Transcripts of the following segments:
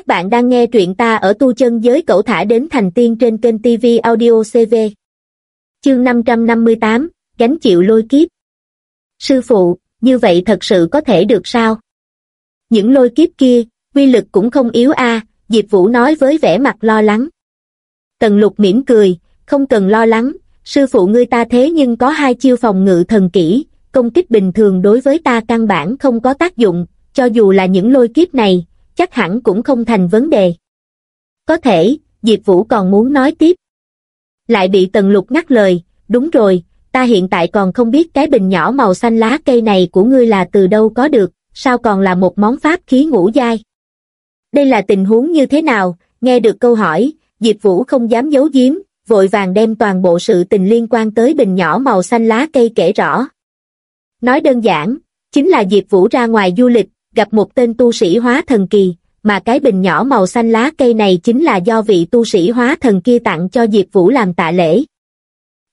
Các bạn đang nghe truyện ta ở tu chân giới cậu thả đến thành tiên trên kênh TV Audio CV. Chương 558, gánh chịu lôi kiếp. Sư phụ, như vậy thật sự có thể được sao? Những lôi kiếp kia, quy lực cũng không yếu a Diệp Vũ nói với vẻ mặt lo lắng. Tần lục mỉm cười, không cần lo lắng, sư phụ ngươi ta thế nhưng có hai chiêu phòng ngự thần kỹ, công kích bình thường đối với ta căn bản không có tác dụng, cho dù là những lôi kiếp này, chắc hẳn cũng không thành vấn đề. Có thể, Diệp Vũ còn muốn nói tiếp. Lại bị Tần Lục ngắt lời, đúng rồi, ta hiện tại còn không biết cái bình nhỏ màu xanh lá cây này của ngươi là từ đâu có được, sao còn là một món pháp khí ngũ giai. Đây là tình huống như thế nào, nghe được câu hỏi, Diệp Vũ không dám giấu giếm, vội vàng đem toàn bộ sự tình liên quan tới bình nhỏ màu xanh lá cây kể rõ. Nói đơn giản, chính là Diệp Vũ ra ngoài du lịch, gặp một tên tu sĩ hóa thần kỳ, mà cái bình nhỏ màu xanh lá cây này chính là do vị tu sĩ hóa thần kia tặng cho Diệp Vũ làm tạ lễ.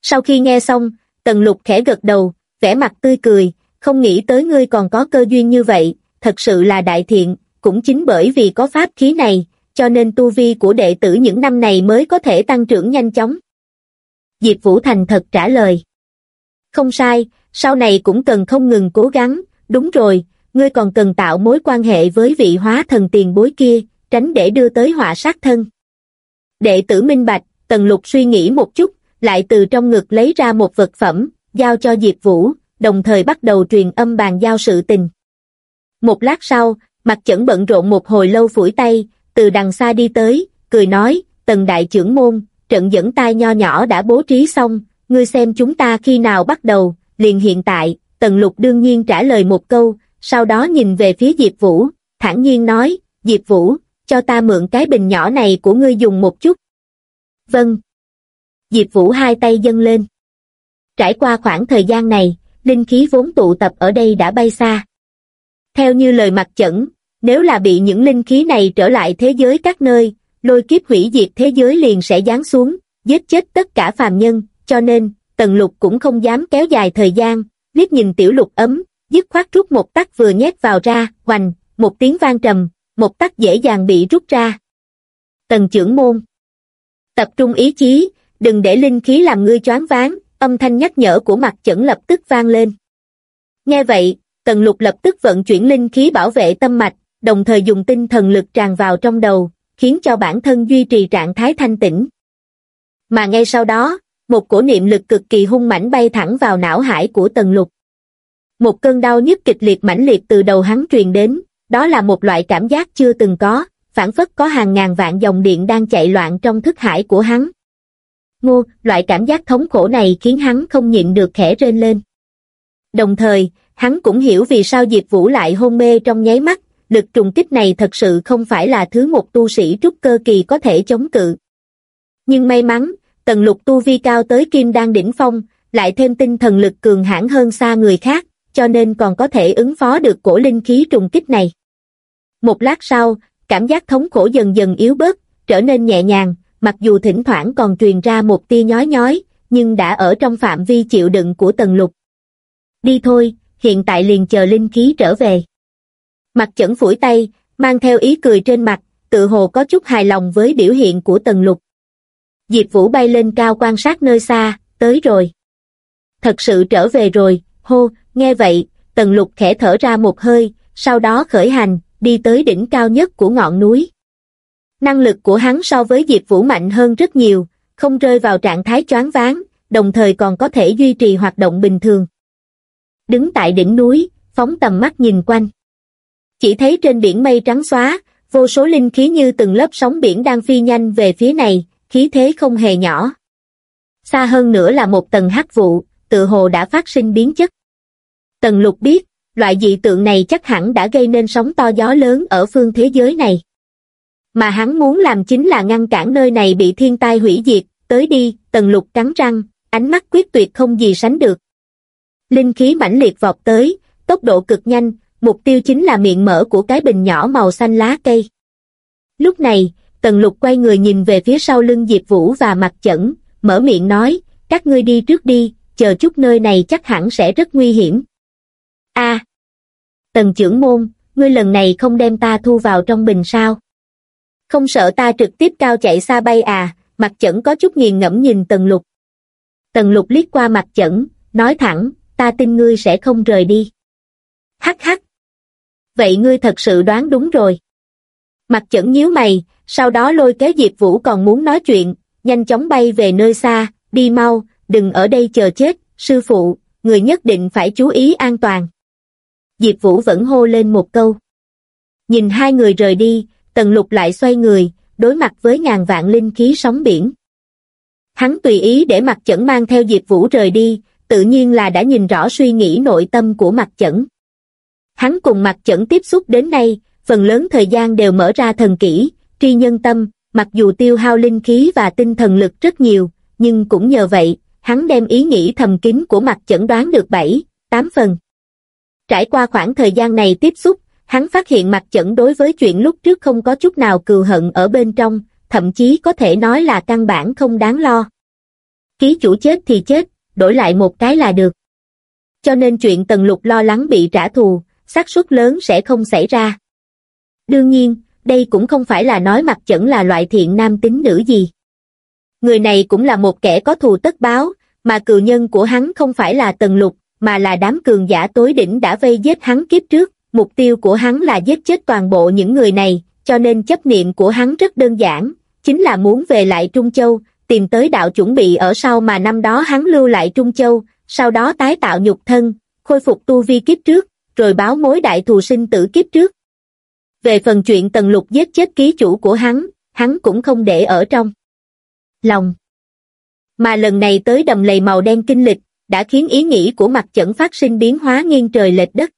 Sau khi nghe xong, Tần Lục khẽ gật đầu, vẻ mặt tươi cười, không nghĩ tới ngươi còn có cơ duyên như vậy, thật sự là đại thiện, cũng chính bởi vì có pháp khí này, cho nên tu vi của đệ tử những năm này mới có thể tăng trưởng nhanh chóng. Diệp Vũ Thành thật trả lời. Không sai, sau này cũng cần không ngừng cố gắng, đúng rồi, ngươi còn cần tạo mối quan hệ với vị hóa thần tiền bối kia, tránh để đưa tới họa sát thân. Đệ tử minh bạch, Tần Lục suy nghĩ một chút, lại từ trong ngực lấy ra một vật phẩm, giao cho Diệp Vũ, đồng thời bắt đầu truyền âm bàn giao sự tình. Một lát sau, mặt chẩn bận rộn một hồi lâu phủi tay, từ đằng xa đi tới, cười nói, Tần Đại trưởng môn, trận dẫn tai nho nhỏ đã bố trí xong, ngươi xem chúng ta khi nào bắt đầu, liền hiện tại, Tần Lục đương nhiên trả lời một câu, sau đó nhìn về phía Diệp Vũ, thản nhiên nói, Diệp Vũ, cho ta mượn cái bình nhỏ này của ngươi dùng một chút. Vâng. Diệp Vũ hai tay dâng lên. Trải qua khoảng thời gian này, linh khí vốn tụ tập ở đây đã bay xa. Theo như lời mặt chẩn, nếu là bị những linh khí này trở lại thế giới các nơi, lôi kiếp hủy diệt thế giới liền sẽ giáng xuống, giết chết tất cả phàm nhân, cho nên, Tần Lục cũng không dám kéo dài thời gian, liếc nhìn tiểu lục ấm, dứt khoát rút một tắc vừa nhét vào ra, hoành, một tiếng vang trầm, một tắc dễ dàng bị rút ra. Tần trưởng môn Tập trung ý chí, đừng để linh khí làm ngươi choáng váng, âm thanh nhắc nhở của mặt chẩn lập tức vang lên. Nghe vậy, Tần lục lập tức vận chuyển linh khí bảo vệ tâm mạch, đồng thời dùng tinh thần lực tràn vào trong đầu, khiến cho bản thân duy trì trạng thái thanh tĩnh. Mà ngay sau đó, một cổ niệm lực cực kỳ hung mãnh bay thẳng vào não hải của Tần Lục. Một cơn đau nhức kịch liệt mãnh liệt từ đầu hắn truyền đến, đó là một loại cảm giác chưa từng có, phản phất có hàng ngàn vạn dòng điện đang chạy loạn trong thức hải của hắn. Ngô, loại cảm giác thống khổ này khiến hắn không nhịn được khẽ rên lên. Đồng thời, hắn cũng hiểu vì sao Diệp Vũ lại hôn mê trong nháy mắt, lực trùng kích này thật sự không phải là thứ một tu sĩ trúc cơ kỳ có thể chống cự. Nhưng may mắn, tần lục tu vi cao tới kim đang đỉnh phong, lại thêm tinh thần lực cường hãn hơn xa người khác, cho nên còn có thể ứng phó được cổ linh khí trùng kích này. Một lát sau, cảm giác thống khổ dần dần yếu bớt, trở nên nhẹ nhàng, mặc dù thỉnh thoảng còn truyền ra một tia nhói nhói, nhưng đã ở trong phạm vi chịu đựng của tần lục. Đi thôi, hiện tại liền chờ linh khí trở về. Mặt chẩn phủi tay, mang theo ý cười trên mặt, tự hồ có chút hài lòng với biểu hiện của tần lục. Diệp Vũ bay lên cao quan sát nơi xa, tới rồi. Thật sự trở về rồi, hô, nghe vậy, tần lục khẽ thở ra một hơi, sau đó khởi hành, đi tới đỉnh cao nhất của ngọn núi. Năng lực của hắn so với Diệp Vũ mạnh hơn rất nhiều, không rơi vào trạng thái choáng váng, đồng thời còn có thể duy trì hoạt động bình thường. Đứng tại đỉnh núi, phóng tầm mắt nhìn quanh. Chỉ thấy trên biển mây trắng xóa, vô số linh khí như từng lớp sóng biển đang phi nhanh về phía này, khí thế không hề nhỏ. Xa hơn nữa là một tầng hắc vụ, tự hồ đã phát sinh biến chất. Tần lục biết, loại dị tượng này chắc hẳn đã gây nên sóng to gió lớn ở phương thế giới này. Mà hắn muốn làm chính là ngăn cản nơi này bị thiên tai hủy diệt, tới đi, tần lục cắn răng, ánh mắt quyết tuyệt không gì sánh được. Linh khí mãnh liệt vọt tới, tốc độ cực nhanh, mục tiêu chính là miệng mở của cái bình nhỏ màu xanh lá cây. Lúc này, Tần Lục quay người nhìn về phía sau lưng Diệp Vũ và mặt chẩn, mở miệng nói, các ngươi đi trước đi, chờ chút nơi này chắc hẳn sẽ rất nguy hiểm a Tần trưởng môn, ngươi lần này không đem ta thu vào trong bình sao? Không sợ ta trực tiếp cao chạy xa bay à, mặt chẩn có chút nghiền ngẫm nhìn tần lục. Tần lục liếc qua mặt chẩn, nói thẳng, ta tin ngươi sẽ không rời đi. Hắc hắc. Vậy ngươi thật sự đoán đúng rồi. Mặt chẩn nhíu mày, sau đó lôi kéo Diệp Vũ còn muốn nói chuyện, nhanh chóng bay về nơi xa, đi mau, đừng ở đây chờ chết, sư phụ, người nhất định phải chú ý an toàn. Diệp Vũ vẫn hô lên một câu. Nhìn hai người rời đi, Tần Lục lại xoay người, đối mặt với ngàn vạn linh khí sóng biển. Hắn tùy ý để mặt chẩn mang theo Diệp Vũ rời đi, tự nhiên là đã nhìn rõ suy nghĩ nội tâm của mặt chẩn. Hắn cùng mặt chẩn tiếp xúc đến nay, phần lớn thời gian đều mở ra thần kỹ, tri nhân tâm, mặc dù tiêu hao linh khí và tinh thần lực rất nhiều, nhưng cũng nhờ vậy, hắn đem ý nghĩ thầm kín của mặt chẩn đoán được 7, 8 phần. Trải qua khoảng thời gian này tiếp xúc, hắn phát hiện mặt chẩn đối với chuyện lúc trước không có chút nào cừu hận ở bên trong, thậm chí có thể nói là căn bản không đáng lo. Ký chủ chết thì chết, đổi lại một cái là được. Cho nên chuyện Tần Lục lo lắng bị trả thù, xác suất lớn sẽ không xảy ra. Đương nhiên, đây cũng không phải là nói mặt chẩn là loại thiện nam tính nữ gì. Người này cũng là một kẻ có thù tất báo, mà cừu nhân của hắn không phải là Tần Lục, mà là đám cường giả tối đỉnh đã vây giết hắn kiếp trước. Mục tiêu của hắn là giết chết toàn bộ những người này, cho nên chấp niệm của hắn rất đơn giản, chính là muốn về lại Trung Châu, tìm tới đạo chuẩn bị ở sau mà năm đó hắn lưu lại Trung Châu, sau đó tái tạo nhục thân, khôi phục tu vi kiếp trước, rồi báo mối đại thù sinh tử kiếp trước. Về phần chuyện Tần Lục giết chết ký chủ của hắn, hắn cũng không để ở trong lòng. Mà lần này tới đầm lầy màu đen kinh lịch, đã khiến ý nghĩ của mặt chẩn phát sinh biến hóa nghiêng trời lệch đất.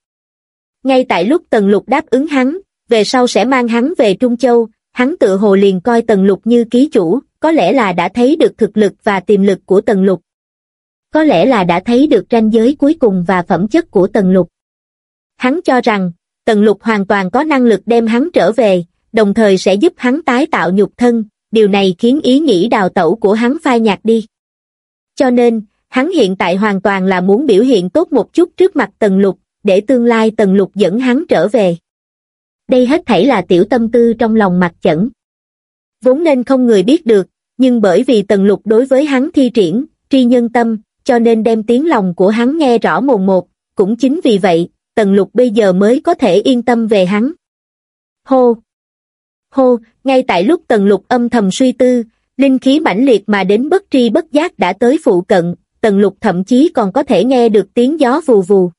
Ngay tại lúc Tần Lục đáp ứng hắn, về sau sẽ mang hắn về Trung Châu, hắn tự hồ liền coi Tần Lục như ký chủ, có lẽ là đã thấy được thực lực và tiềm lực của Tần Lục. Có lẽ là đã thấy được ranh giới cuối cùng và phẩm chất của Tần Lục. Hắn cho rằng, Tần Lục hoàn toàn có năng lực đem hắn trở về, đồng thời sẽ giúp hắn tái tạo nhục thân, điều này khiến ý nghĩ đào tẩu của hắn phai nhạt đi. Cho nên, hắn hiện tại hoàn toàn là muốn biểu hiện tốt một chút trước mặt Tần Lục, để tương lai Tần Lục dẫn hắn trở về. Đây hết thảy là tiểu tâm tư trong lòng mặt chẩn. Vốn nên không người biết được, nhưng bởi vì Tần Lục đối với hắn thi triển, tri nhân tâm, cho nên đem tiếng lòng của hắn nghe rõ mồn một, cũng chính vì vậy, Tần Lục bây giờ mới có thể yên tâm về hắn. Hô! Hô! Ngay tại lúc Tần Lục âm thầm suy tư, linh khí mãnh liệt mà đến bất tri bất giác đã tới phụ cận, Tần Lục thậm chí còn có thể nghe được tiếng gió vù vù.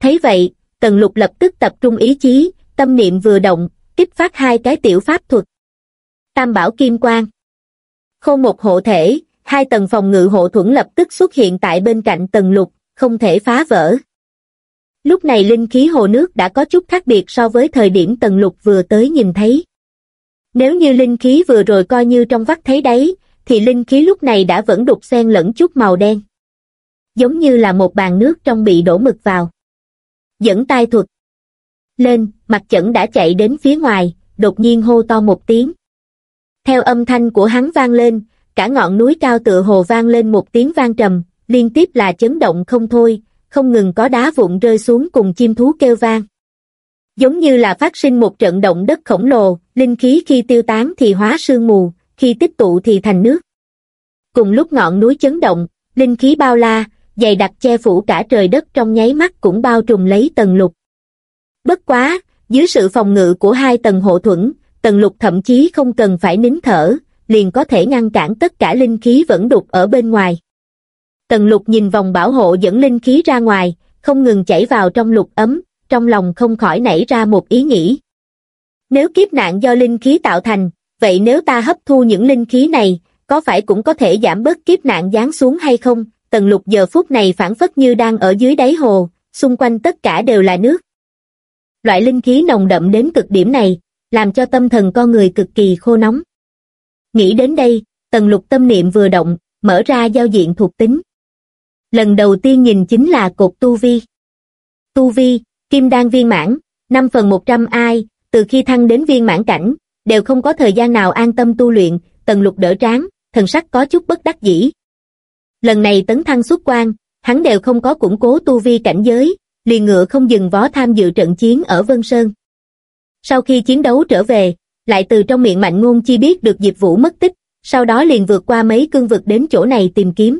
Thấy vậy, Tần Lục lập tức tập trung ý chí, tâm niệm vừa động, kích phát hai cái tiểu pháp thuật. Tam bảo kim quang. Không một hộ thể, hai tầng phòng ngự hộ thuẫn lập tức xuất hiện tại bên cạnh Tần Lục, không thể phá vỡ. Lúc này linh khí hồ nước đã có chút khác biệt so với thời điểm Tần Lục vừa tới nhìn thấy. Nếu như linh khí vừa rồi coi như trong vắt thấy đấy, thì linh khí lúc này đã vẫn đục xen lẫn chút màu đen. Giống như là một bàn nước trong bị đổ mực vào. Dẫn tai thuật. Lên, mặt chẩn đã chạy đến phía ngoài, đột nhiên hô to một tiếng. Theo âm thanh của hắn vang lên, cả ngọn núi cao tựa hồ vang lên một tiếng vang trầm, liên tiếp là chấn động không thôi, không ngừng có đá vụn rơi xuống cùng chim thú kêu vang. Giống như là phát sinh một trận động đất khổng lồ, linh khí khi tiêu tán thì hóa sương mù, khi tích tụ thì thành nước. Cùng lúc ngọn núi chấn động, linh khí bao la, dày đặc che phủ cả trời đất trong nháy mắt cũng bao trùm lấy tầng lục. Bất quá, dưới sự phòng ngự của hai tầng hộ thuẫn, tầng lục thậm chí không cần phải nín thở, liền có thể ngăn cản tất cả linh khí vẫn đục ở bên ngoài. Tần lục nhìn vòng bảo hộ dẫn linh khí ra ngoài, không ngừng chảy vào trong lục ấm, trong lòng không khỏi nảy ra một ý nghĩ. Nếu kiếp nạn do linh khí tạo thành, vậy nếu ta hấp thu những linh khí này, có phải cũng có thể giảm bớt kiếp nạn giáng xuống hay không? Tần lục giờ phút này phản phất như đang ở dưới đáy hồ, xung quanh tất cả đều là nước. Loại linh khí nồng đậm đến cực điểm này, làm cho tâm thần con người cực kỳ khô nóng. Nghĩ đến đây, tần lục tâm niệm vừa động, mở ra giao diện thuộc tính. Lần đầu tiên nhìn chính là cột tu vi. Tu vi, kim đan viên mãn, 5 phần 100 ai, từ khi thăng đến viên mãn cảnh, đều không có thời gian nào an tâm tu luyện, tần lục đỡ tráng, thần sắc có chút bất đắc dĩ. Lần này tấn thăng xuất quan, hắn đều không có củng cố tu vi cảnh giới, liền ngựa không dừng vó tham dự trận chiến ở Vân Sơn. Sau khi chiến đấu trở về, lại từ trong miệng mạnh ngôn chi biết được Diệp Vũ mất tích, sau đó liền vượt qua mấy cương vực đến chỗ này tìm kiếm.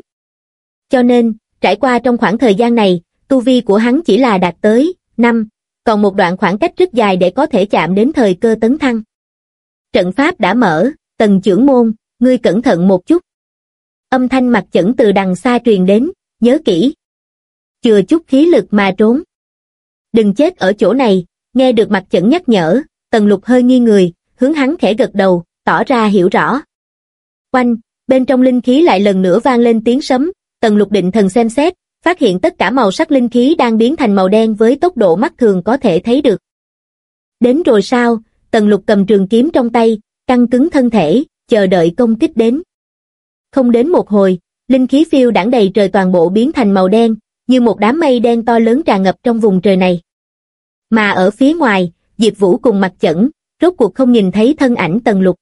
Cho nên, trải qua trong khoảng thời gian này, tu vi của hắn chỉ là đạt tới năm, còn một đoạn khoảng cách rất dài để có thể chạm đến thời cơ tấn thăng. Trận pháp đã mở, tần trưởng môn, ngươi cẩn thận một chút. Âm thanh mặt chẩn từ đằng xa truyền đến, nhớ kỹ. Chừa chút khí lực mà trốn. Đừng chết ở chỗ này, nghe được mặt chẩn nhắc nhở, tần lục hơi nghi người, hướng hắn khẽ gật đầu, tỏ ra hiểu rõ. Quanh, bên trong linh khí lại lần nữa vang lên tiếng sấm, tần lục định thần xem xét, phát hiện tất cả màu sắc linh khí đang biến thành màu đen với tốc độ mắt thường có thể thấy được. Đến rồi sao, tần lục cầm trường kiếm trong tay, căng cứng thân thể, chờ đợi công kích đến. Không đến một hồi, linh khí phiêu đảng đầy trời toàn bộ biến thành màu đen, như một đám mây đen to lớn tràn ngập trong vùng trời này. Mà ở phía ngoài, Diệp Vũ cùng mặt chẩn, rốt cuộc không nhìn thấy thân ảnh tần lục.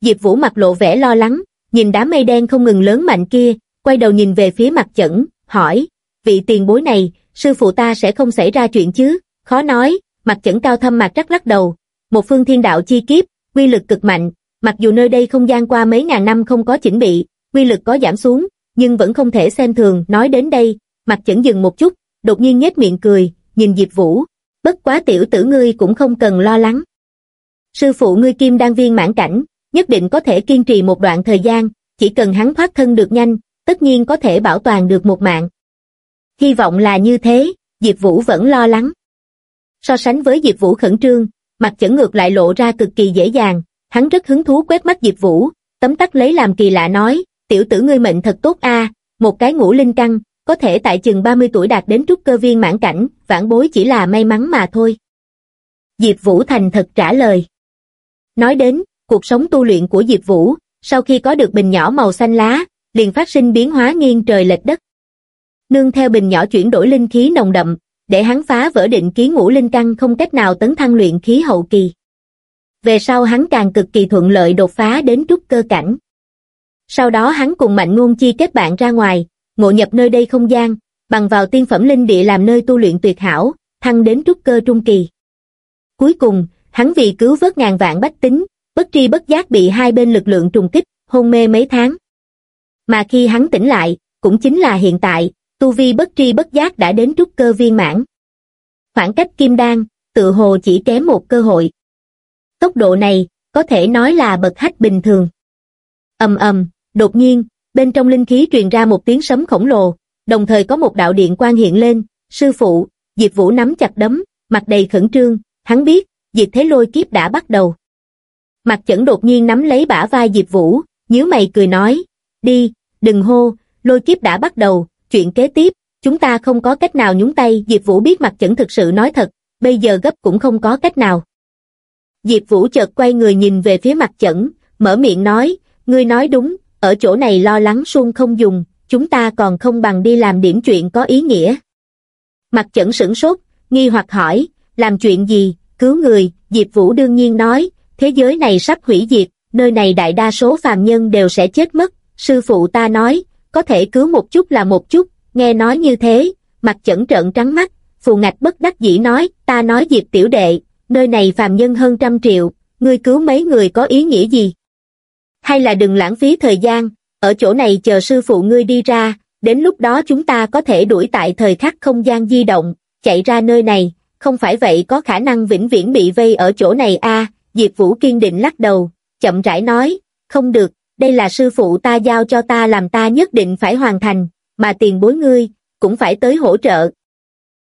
Diệp Vũ mặt lộ vẻ lo lắng, nhìn đám mây đen không ngừng lớn mạnh kia, quay đầu nhìn về phía mặt chẩn, hỏi, vị tiền bối này, sư phụ ta sẽ không xảy ra chuyện chứ, khó nói, mặt chẩn cao thâm mặt rắc lắc đầu, một phương thiên đạo chi kiếp, quy lực cực mạnh, mặc dù nơi đây không gian qua mấy ngàn năm không có chỉnh bị, quy lực có giảm xuống, nhưng vẫn không thể xem thường, nói đến đây, mặt chẩn dừng một chút, đột nhiên nhếch miệng cười, nhìn Diệp Vũ, bất quá tiểu tử ngươi cũng không cần lo lắng. Sư phụ ngươi kim đang viên mãn cảnh, nhất định có thể kiên trì một đoạn thời gian, chỉ cần hắn thoát thân được nhanh, tất nhiên có thể bảo toàn được một mạng. Hy vọng là như thế, Diệp Vũ vẫn lo lắng. So sánh với Diệp Vũ khẩn trương, mặt chẩn ngược lại lộ ra cực kỳ dễ dàng, hắn rất hứng thú quét mắt Diệp Vũ, tấm tắc lấy làm kỳ lạ nói, tiểu tử ngươi mệnh thật tốt a, một cái ngũ linh căn, có thể tại chừng 30 tuổi đạt đến trúc cơ viên mãn cảnh, vãn bối chỉ là may mắn mà thôi. Diệp Vũ thành thật trả lời. Nói đến, cuộc sống tu luyện của Diệp Vũ, sau khi có được bình nhỏ màu xanh lá, liền phát sinh biến hóa nghiêng trời lệch đất. Nương theo bình nhỏ chuyển đổi linh khí nồng đậm, để hắn phá vỡ định ký ngũ linh căn không cách nào tấn thăng luyện khí hậu kỳ. Về sau hắn càng cực kỳ thuận lợi đột phá đến trúc cơ cảnh. Sau đó hắn cùng Mạnh Ngôn Chi kết bạn ra ngoài, ngộ nhập nơi đây không gian, bằng vào tiên phẩm linh địa làm nơi tu luyện tuyệt hảo, thăng đến trúc cơ trung kỳ. Cuối cùng, hắn vì cứu vớt ngàn vạn bách tính, bất tri bất giác bị hai bên lực lượng trùng kích, hôn mê mấy tháng. Mà khi hắn tỉnh lại, cũng chính là hiện tại, tu vi bất tri bất giác đã đến trúc cơ viên mãn. Khoảng cách kim đan, tự hồ chỉ kém một cơ hội. Tốc độ này, có thể nói là bậc hách bình thường. ầm ầm, đột nhiên, bên trong linh khí truyền ra một tiếng sấm khổng lồ, đồng thời có một đạo điện quang hiện lên, sư phụ, Diệp Vũ nắm chặt đấm, mặt đầy khẩn trương, hắn biết, diệp thế lôi kiếp đã bắt đầu. Mặt chẩn đột nhiên nắm lấy bả vai Diệp Vũ, nhíu mày cười nói, đi, đừng hô, lôi kiếp đã bắt đầu, chuyện kế tiếp, chúng ta không có cách nào nhúng tay, Diệp Vũ biết mặt chẩn thực sự nói thật, bây giờ gấp cũng không có cách nào. Diệp Vũ chợt quay người nhìn về phía mặt chẩn, mở miệng nói, ngươi nói đúng, ở chỗ này lo lắng suông không dùng, chúng ta còn không bằng đi làm điểm chuyện có ý nghĩa. Mặt chẩn sửng sốt, nghi hoặc hỏi, làm chuyện gì, cứu người, Diệp Vũ đương nhiên nói, thế giới này sắp hủy diệt, nơi này đại đa số phàm nhân đều sẽ chết mất, sư phụ ta nói, có thể cứu một chút là một chút, nghe nói như thế, mặt chẩn trợn trắng mắt, phù ngạch bất đắc dĩ nói, ta nói Diệp tiểu đệ, nơi này phàm nhân hơn trăm triệu, ngươi cứu mấy người có ý nghĩa gì? Hay là đừng lãng phí thời gian, ở chỗ này chờ sư phụ ngươi đi ra, đến lúc đó chúng ta có thể đuổi tại thời khắc không gian di động, chạy ra nơi này, không phải vậy có khả năng vĩnh viễn bị vây ở chỗ này a à, Diệp Vũ kiên định lắc đầu, chậm rãi nói, không được, đây là sư phụ ta giao cho ta làm ta nhất định phải hoàn thành, mà tiền bối ngươi, cũng phải tới hỗ trợ.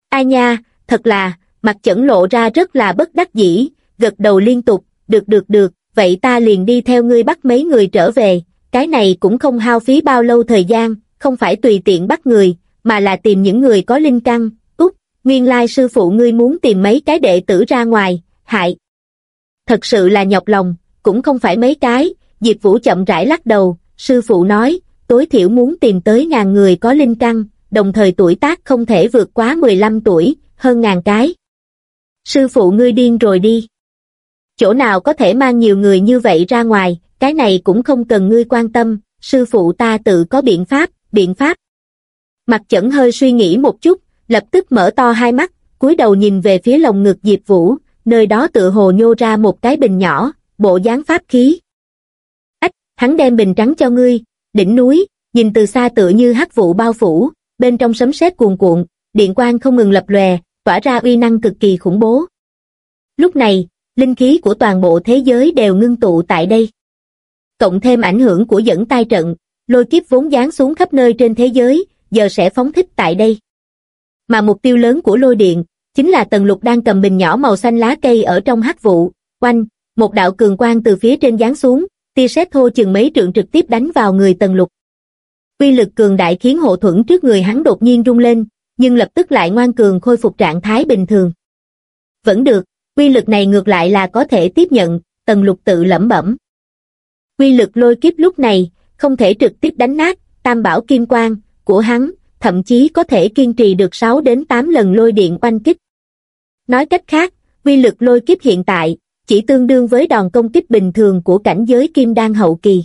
Ai nha, thật là, mặt chẩn lộ ra rất là bất đắc dĩ, gật đầu liên tục, được được được, vậy ta liền đi theo ngươi bắt mấy người trở về, cái này cũng không hao phí bao lâu thời gian, không phải tùy tiện bắt người, mà là tìm những người có linh căn, út, nguyên lai sư phụ ngươi muốn tìm mấy cái đệ tử ra ngoài, hại. Thật sự là nhọc lòng, cũng không phải mấy cái, Diệp Vũ chậm rãi lắc đầu, sư phụ nói, tối thiểu muốn tìm tới ngàn người có linh căn, đồng thời tuổi tác không thể vượt quá 15 tuổi, hơn ngàn cái. Sư phụ ngươi điên rồi đi. Chỗ nào có thể mang nhiều người như vậy ra ngoài, cái này cũng không cần ngươi quan tâm, sư phụ ta tự có biện pháp, biện pháp. Mặt chẩn hơi suy nghĩ một chút, lập tức mở to hai mắt, cúi đầu nhìn về phía lồng ngực Diệp Vũ, nơi đó tự hồ nhô ra một cái bình nhỏ, bộ dáng pháp khí. Ách, hắn đem bình trắng cho ngươi, đỉnh núi, nhìn từ xa tựa như hắc vụ bao phủ, bên trong sấm sét cuồn cuộn, điện quang không ngừng lập lòe, tỏa ra uy năng cực kỳ khủng bố. Lúc này, linh khí của toàn bộ thế giới đều ngưng tụ tại đây. Cộng thêm ảnh hưởng của dẫn tai trận, lôi kiếp vốn giáng xuống khắp nơi trên thế giới, giờ sẽ phóng thích tại đây. Mà mục tiêu lớn của lôi điện, chính là tần lục đang cầm bình nhỏ màu xanh lá cây ở trong hắc vụ, quanh, một đạo cường quang từ phía trên giáng xuống, tia sét thô chừng mấy trượng trực tiếp đánh vào người tần lục. Quy lực cường đại khiến hộ thuẫn trước người hắn đột nhiên rung lên, nhưng lập tức lại ngoan cường khôi phục trạng thái bình thường. Vẫn được, quy lực này ngược lại là có thể tiếp nhận, tần lục tự lẩm bẩm. Quy lực lôi kiếp lúc này, không thể trực tiếp đánh nát, tam bảo kim quang, của hắn, thậm chí có thể kiên trì được 6 đến 8 lần lôi điện oanh kích. Nói cách khác, quy lực lôi kiếp hiện tại, chỉ tương đương với đòn công kích bình thường của cảnh giới kim đan hậu kỳ.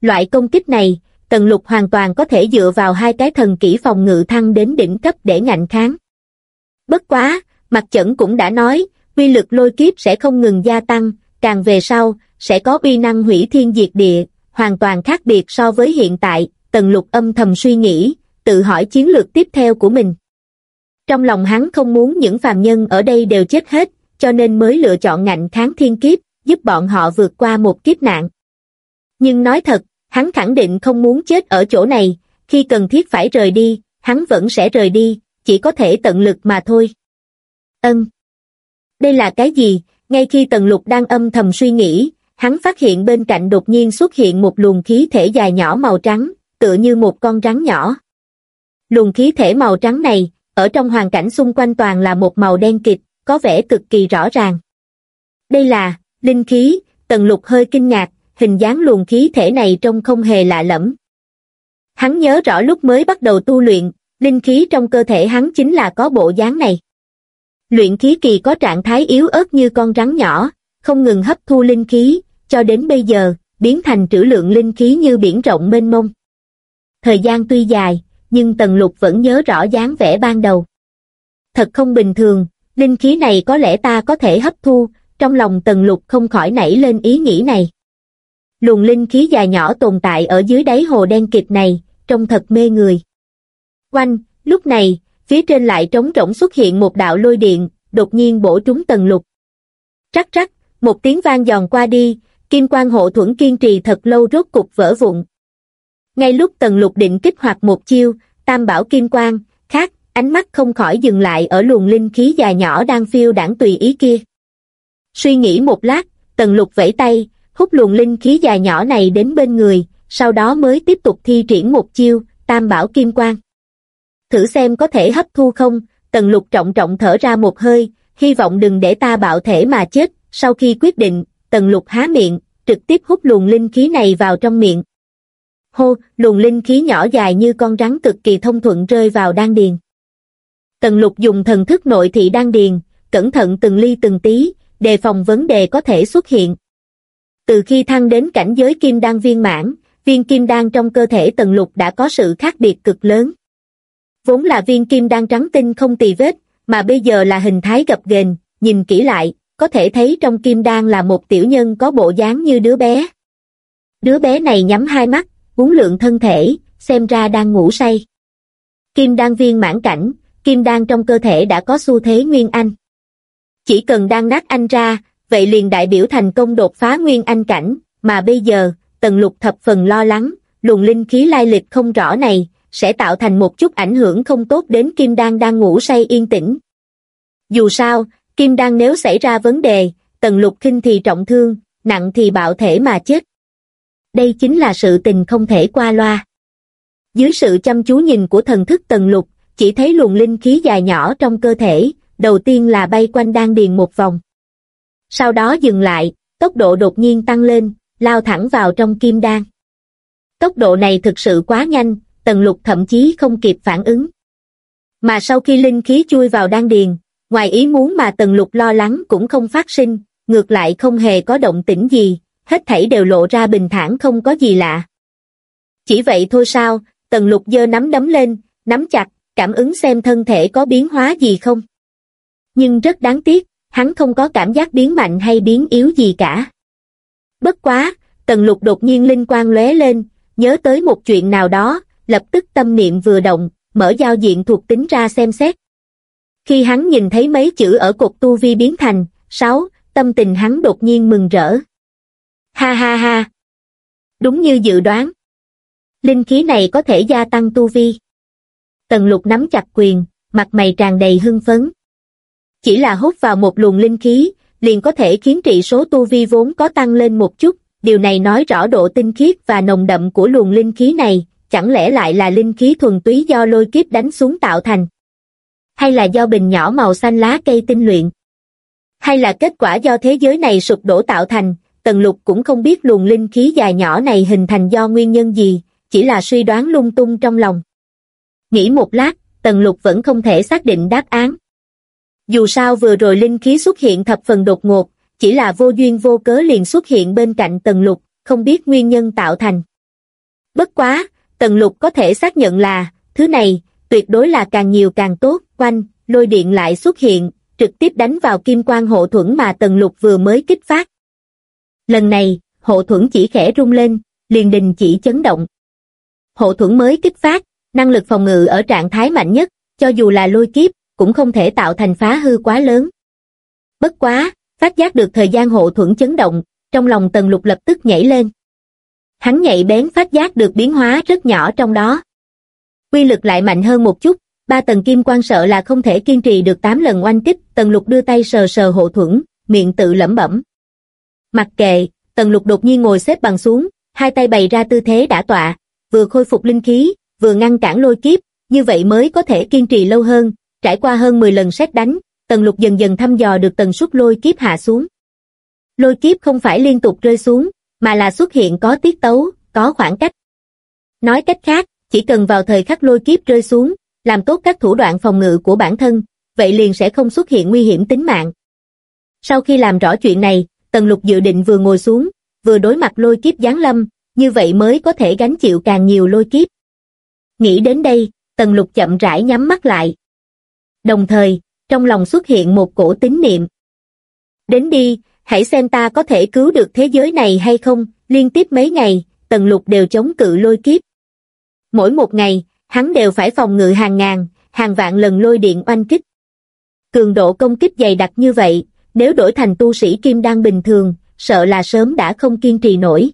Loại công kích này, Tần Lục hoàn toàn có thể dựa vào hai cái thần kỹ phòng ngự thăng đến đỉnh cấp để ngạnh kháng. Bất quá, Mặt Chẩn cũng đã nói, quy lực lôi kiếp sẽ không ngừng gia tăng, càng về sau, sẽ có uy năng hủy thiên diệt địa, hoàn toàn khác biệt so với hiện tại, Tần Lục âm thầm suy nghĩ, tự hỏi chiến lược tiếp theo của mình. Trong lòng hắn không muốn những phàm nhân ở đây đều chết hết, cho nên mới lựa chọn ngạnh kháng thiên kiếp, giúp bọn họ vượt qua một kiếp nạn. Nhưng nói thật, hắn khẳng định không muốn chết ở chỗ này, khi cần thiết phải rời đi, hắn vẫn sẽ rời đi, chỉ có thể tận lực mà thôi. Ân. Đây là cái gì? Ngay khi Tần Lục đang âm thầm suy nghĩ, hắn phát hiện bên cạnh đột nhiên xuất hiện một luồng khí thể dài nhỏ màu trắng, tựa như một con rắn nhỏ. Luồng khí thể màu trắng này, ở trong hoàn cảnh xung quanh toàn là một màu đen kịt, có vẻ cực kỳ rõ ràng. Đây là, linh khí, tần lục hơi kinh ngạc, hình dáng luồng khí thể này trông không hề lạ lẫm. Hắn nhớ rõ lúc mới bắt đầu tu luyện, linh khí trong cơ thể hắn chính là có bộ dáng này. Luyện khí kỳ có trạng thái yếu ớt như con rắn nhỏ, không ngừng hấp thu linh khí, cho đến bây giờ, biến thành trữ lượng linh khí như biển rộng mênh mông. Thời gian tuy dài, nhưng Tần Lục vẫn nhớ rõ dáng vẻ ban đầu. Thật không bình thường, linh khí này có lẽ ta có thể hấp thu, trong lòng Tần Lục không khỏi nảy lên ý nghĩ này. Luồng linh khí dài nhỏ tồn tại ở dưới đáy hồ đen kịt này, trông thật mê người. Quanh, lúc này, phía trên lại trống rỗng xuất hiện một đạo lôi điện, đột nhiên bổ trúng Tần Lục. Rắc rắc, một tiếng vang giòn qua đi, kim quang hộ thuẫn kiên trì thật lâu rốt cục vỡ vụn. Ngay lúc Tần Lục định kích hoạt một chiêu, tam bảo kim quang, khác, ánh mắt không khỏi dừng lại ở luồng linh khí dài nhỏ đang phiêu đảng tùy ý kia. Suy nghĩ một lát, Tần Lục vẫy tay, hút luồng linh khí dài nhỏ này đến bên người, sau đó mới tiếp tục thi triển một chiêu, tam bảo kim quang. Thử xem có thể hấp thu không, Tần Lục trọng trọng thở ra một hơi, hy vọng đừng để ta bạo thể mà chết, sau khi quyết định, Tần Lục há miệng, trực tiếp hút luồng linh khí này vào trong miệng. Hô, luồng linh khí nhỏ dài như con rắn cực kỳ thông thuận rơi vào đan điền. Tần lục dùng thần thức nội thị đan điền, cẩn thận từng ly từng tí, đề phòng vấn đề có thể xuất hiện. Từ khi thăng đến cảnh giới kim đan viên mãn, viên kim đan trong cơ thể tần lục đã có sự khác biệt cực lớn. Vốn là viên kim đan trắng tinh không tì vết, mà bây giờ là hình thái gập ghềnh, nhìn kỹ lại, có thể thấy trong kim đan là một tiểu nhân có bộ dáng như đứa bé. Đứa bé này nhắm hai mắt, uống lượng thân thể, xem ra đang ngủ say. Kim đan viên mãn cảnh, kim đan trong cơ thể đã có xu thế nguyên anh. Chỉ cần đan nát anh ra, vậy liền đại biểu thành công đột phá nguyên anh cảnh, mà bây giờ, tần lục thập phần lo lắng, luồng linh khí lai lịch không rõ này, sẽ tạo thành một chút ảnh hưởng không tốt đến kim đan đang ngủ say yên tĩnh. Dù sao, kim đan nếu xảy ra vấn đề, tần lục kinh thì trọng thương, nặng thì bạo thể mà chết. Đây chính là sự tình không thể qua loa. Dưới sự chăm chú nhìn của thần thức tần lục, chỉ thấy luồng linh khí dài nhỏ trong cơ thể, đầu tiên là bay quanh đan điền một vòng. Sau đó dừng lại, tốc độ đột nhiên tăng lên, lao thẳng vào trong kim đan. Tốc độ này thực sự quá nhanh, tần lục thậm chí không kịp phản ứng. Mà sau khi linh khí chui vào đan điền, ngoài ý muốn mà tần lục lo lắng cũng không phát sinh, ngược lại không hề có động tĩnh gì, hết thảy đều lộ ra bình thản không có gì lạ. Chỉ vậy thôi sao, tần lục giơ nắm đấm lên, nắm chặt, cảm ứng xem thân thể có biến hóa gì không. Nhưng rất đáng tiếc, hắn không có cảm giác biến mạnh hay biến yếu gì cả. Bất quá, tần lục đột nhiên linh quang lóe lên, nhớ tới một chuyện nào đó, lập tức tâm niệm vừa động, mở giao diện thuộc tính ra xem xét. Khi hắn nhìn thấy mấy chữ ở cột tu vi biến thành, 6, tâm tình hắn đột nhiên mừng rỡ. Ha ha ha! Đúng như dự đoán. Linh khí này có thể gia tăng tu vi. Tần lục nắm chặt quyền, mặt mày tràn đầy hưng phấn. Chỉ là hút vào một luồng linh khí, liền có thể khiến trị số tu vi vốn có tăng lên một chút, điều này nói rõ độ tinh khiết và nồng đậm của luồng linh khí này, chẳng lẽ lại là linh khí thuần túy do lôi kiếp đánh xuống tạo thành? Hay là do bình nhỏ màu xanh lá cây tinh luyện? Hay là kết quả do thế giới này sụp đổ tạo thành, Tần Lục cũng không biết luồng linh khí dài nhỏ này hình thành do nguyên nhân gì, chỉ là suy đoán lung tung trong lòng. Nghĩ một lát, Tần Lục vẫn không thể xác định đáp án. Dù sao vừa rồi linh khí xuất hiện thập phần đột ngột, chỉ là vô duyên vô cớ liền xuất hiện bên cạnh Tần Lục, không biết nguyên nhân tạo thành. Bất quá, Tần Lục có thể xác nhận là, thứ này, tuyệt đối là càng nhiều càng tốt, quanh, lôi điện lại xuất hiện, trực tiếp đánh vào kim quan hộ thuẫn mà Tần Lục vừa mới kích phát. Lần này, hộ thuẫn chỉ khẽ rung lên, liền đình chỉ chấn động. Hộ thuẫn mới kích phát, năng lực phòng ngự ở trạng thái mạnh nhất, cho dù là lôi kiếp, cũng không thể tạo thành phá hư quá lớn. Bất quá, phát giác được thời gian hộ thuẫn chấn động, trong lòng Tần Lục lập tức nhảy lên. Hắn nhạy bén phát giác được biến hóa rất nhỏ trong đó. Quy lực lại mạnh hơn một chút, ba tầng kim quan sợ là không thể kiên trì được 8 lần oanh kích, Tần Lục đưa tay sờ sờ hộ thuẫn, miệng tự lẩm bẩm. Mặc kệ, Tần Lục đột nhiên ngồi xếp bằng xuống, hai tay bày ra tư thế đã tọa, vừa khôi phục linh khí, vừa ngăn cản lôi kiếp, như vậy mới có thể kiên trì lâu hơn, trải qua hơn 10 lần xét đánh, Tần Lục dần dần thăm dò được tần suất lôi kiếp hạ xuống. Lôi kiếp không phải liên tục rơi xuống, mà là xuất hiện có tiết tấu, có khoảng cách. Nói cách khác, chỉ cần vào thời khắc lôi kiếp rơi xuống, làm tốt các thủ đoạn phòng ngự của bản thân, vậy liền sẽ không xuất hiện nguy hiểm tính mạng. Sau khi làm rõ chuyện này, Tần Lục dự định vừa ngồi xuống, vừa đối mặt lôi kiếp giáng lâm, như vậy mới có thể gánh chịu càng nhiều lôi kiếp. Nghĩ đến đây, Tần Lục chậm rãi nhắm mắt lại. Đồng thời, trong lòng xuất hiện một cổ tín niệm. Đến đi, hãy xem ta có thể cứu được thế giới này hay không, liên tiếp mấy ngày, Tần Lục đều chống cự lôi kiếp. Mỗi một ngày, hắn đều phải phòng ngự hàng ngàn, hàng vạn lần lôi điện oanh kích. Cường độ công kích dày đặc như vậy, nếu đổi thành tu sĩ kim đan bình thường, sợ là sớm đã không kiên trì nổi.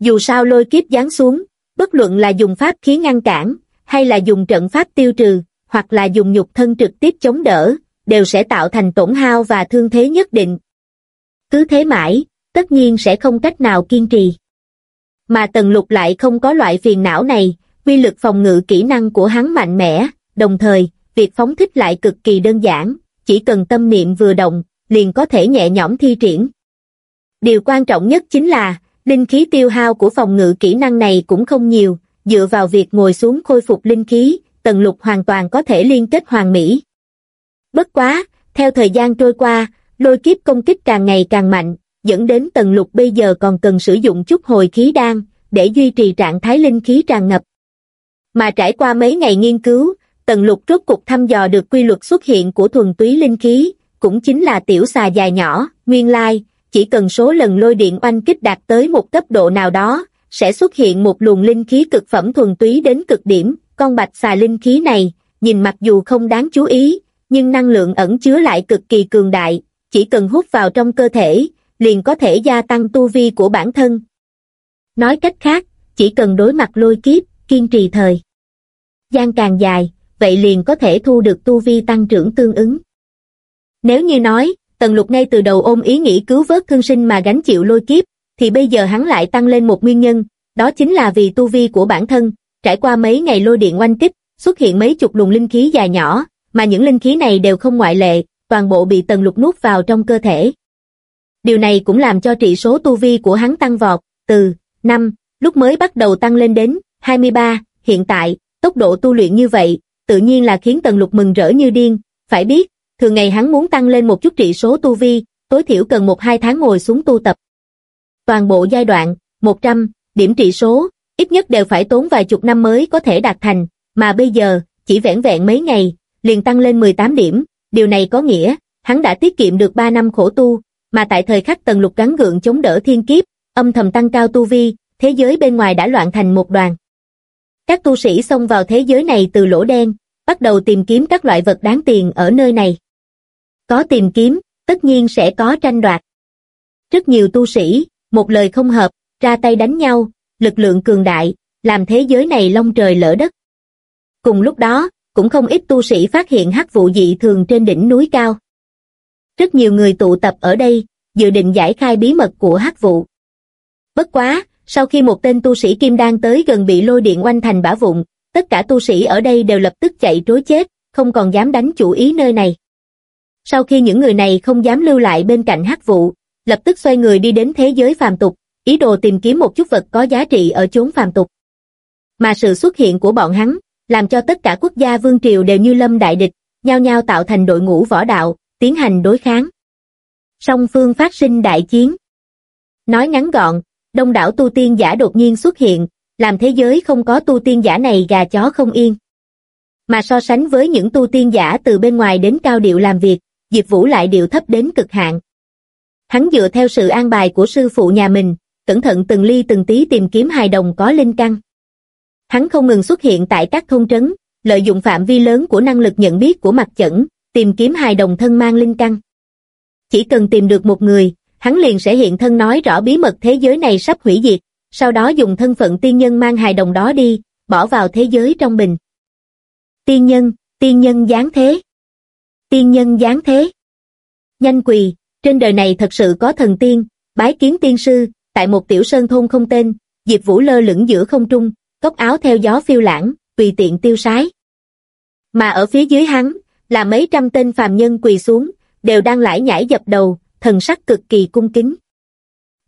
Dù sao lôi kiếp giáng xuống, bất luận là dùng pháp khí ngăn cản, hay là dùng trận pháp tiêu trừ, hoặc là dùng nhục thân trực tiếp chống đỡ, đều sẽ tạo thành tổn hao và thương thế nhất định. Cứ thế mãi, tất nhiên sẽ không cách nào kiên trì. Mà Tần Lục lại không có loại phiền não này, quy lực phòng ngự kỹ năng của hắn mạnh mẽ, đồng thời, việc phóng thích lại cực kỳ đơn giản, chỉ cần tâm niệm vừa động, liền có thể nhẹ nhõm thi triển. Điều quan trọng nhất chính là, linh khí tiêu hao của phòng ngự kỹ năng này cũng không nhiều, dựa vào việc ngồi xuống khôi phục linh khí, tần lục hoàn toàn có thể liên kết hoàn mỹ. Bất quá, theo thời gian trôi qua, lôi kiếp công kích càng ngày càng mạnh, dẫn đến tần lục bây giờ còn cần sử dụng chút hồi khí đan, để duy trì trạng thái linh khí tràn ngập. Mà trải qua mấy ngày nghiên cứu, tần lục rốt cục thăm dò được quy luật xuất hiện của thuần túy linh khí, cũng chính là tiểu xà dài nhỏ, nguyên lai, chỉ cần số lần lôi điện oanh kích đạt tới một cấp độ nào đó, sẽ xuất hiện một luồng linh khí cực phẩm thuần túy đến cực điểm, con bạch xà linh khí này, nhìn mặc dù không đáng chú ý, nhưng năng lượng ẩn chứa lại cực kỳ cường đại, chỉ cần hút vào trong cơ thể, liền có thể gia tăng tu vi của bản thân. Nói cách khác, chỉ cần đối mặt lôi kiếp, kiên trì thời. Gian càng dài, vậy liền có thể thu được tu vi tăng trưởng tương ứng. Nếu như nói, Tần Lục ngay từ đầu ôm ý nghĩ cứu vớt thương sinh mà gánh chịu lôi kiếp, thì bây giờ hắn lại tăng lên một nguyên nhân, đó chính là vì tu vi của bản thân, trải qua mấy ngày lôi điện oanh kích, xuất hiện mấy chục luồng linh khí dài nhỏ, mà những linh khí này đều không ngoại lệ, toàn bộ bị Tần Lục nuốt vào trong cơ thể. Điều này cũng làm cho trị số tu vi của hắn tăng vọt, từ 5, lúc mới bắt đầu tăng lên đến 23, hiện tại, tốc độ tu luyện như vậy, tự nhiên là khiến Tần Lục mừng rỡ như điên, phải biết, thường ngày hắn muốn tăng lên một chút trị số tu vi, tối thiểu cần một hai tháng ngồi xuống tu tập. Toàn bộ giai đoạn, 100, điểm trị số, ít nhất đều phải tốn vài chục năm mới có thể đạt thành, mà bây giờ, chỉ vẻn vẹn mấy ngày, liền tăng lên 18 điểm, điều này có nghĩa, hắn đã tiết kiệm được 3 năm khổ tu, mà tại thời khắc tần lục gắn gượng chống đỡ thiên kiếp, âm thầm tăng cao tu vi, thế giới bên ngoài đã loạn thành một đoàn. Các tu sĩ xông vào thế giới này từ lỗ đen, bắt đầu tìm kiếm các loại vật đáng tiền ở nơi này. Có tìm kiếm, tất nhiên sẽ có tranh đoạt. Rất nhiều tu sĩ, một lời không hợp, ra tay đánh nhau, lực lượng cường đại, làm thế giới này long trời lỡ đất. Cùng lúc đó, cũng không ít tu sĩ phát hiện hắc vụ dị thường trên đỉnh núi cao. Rất nhiều người tụ tập ở đây, dự định giải khai bí mật của hắc vụ. Bất quá, sau khi một tên tu sĩ kim đan tới gần bị lôi điện oanh thành bả vụn, tất cả tu sĩ ở đây đều lập tức chạy trối chết, không còn dám đánh chủ ý nơi này. Sau khi những người này không dám lưu lại bên cạnh hắc vụ, lập tức xoay người đi đến thế giới phàm tục, ý đồ tìm kiếm một chút vật có giá trị ở chốn phàm tục. Mà sự xuất hiện của bọn hắn, làm cho tất cả quốc gia vương triều đều như lâm đại địch, nhao nhao tạo thành đội ngũ võ đạo, tiến hành đối kháng. Song phương phát sinh đại chiến. Nói ngắn gọn, đông đảo tu tiên giả đột nhiên xuất hiện, làm thế giới không có tu tiên giả này gà chó không yên. Mà so sánh với những tu tiên giả từ bên ngoài đến cao điệu làm việc, Diệp Vũ lại điệu thấp đến cực hạn. Hắn dựa theo sự an bài của sư phụ nhà mình, cẩn thận từng ly từng tí tìm kiếm hài đồng có linh căn. Hắn không ngừng xuất hiện tại các thôn trấn, lợi dụng phạm vi lớn của năng lực nhận biết của mặt chẩn, tìm kiếm hài đồng thân mang linh căn. Chỉ cần tìm được một người, hắn liền sẽ hiện thân nói rõ bí mật thế giới này sắp hủy diệt, sau đó dùng thân phận tiên nhân mang hài đồng đó đi, bỏ vào thế giới trong bình. Tiên nhân, tiên nhân giáng thế. Tiên nhân giáng thế. Nhanh quỳ, trên đời này thật sự có thần tiên, bái kiến tiên sư, tại một tiểu sơn thôn không tên, Diệp Vũ lơ lửng giữa không trung, cốc áo theo gió phiêu lãng, tùy tiện tiêu sái. Mà ở phía dưới hắn, là mấy trăm tên phàm nhân quỳ xuống, đều đang lải nhải dập đầu, thần sắc cực kỳ cung kính.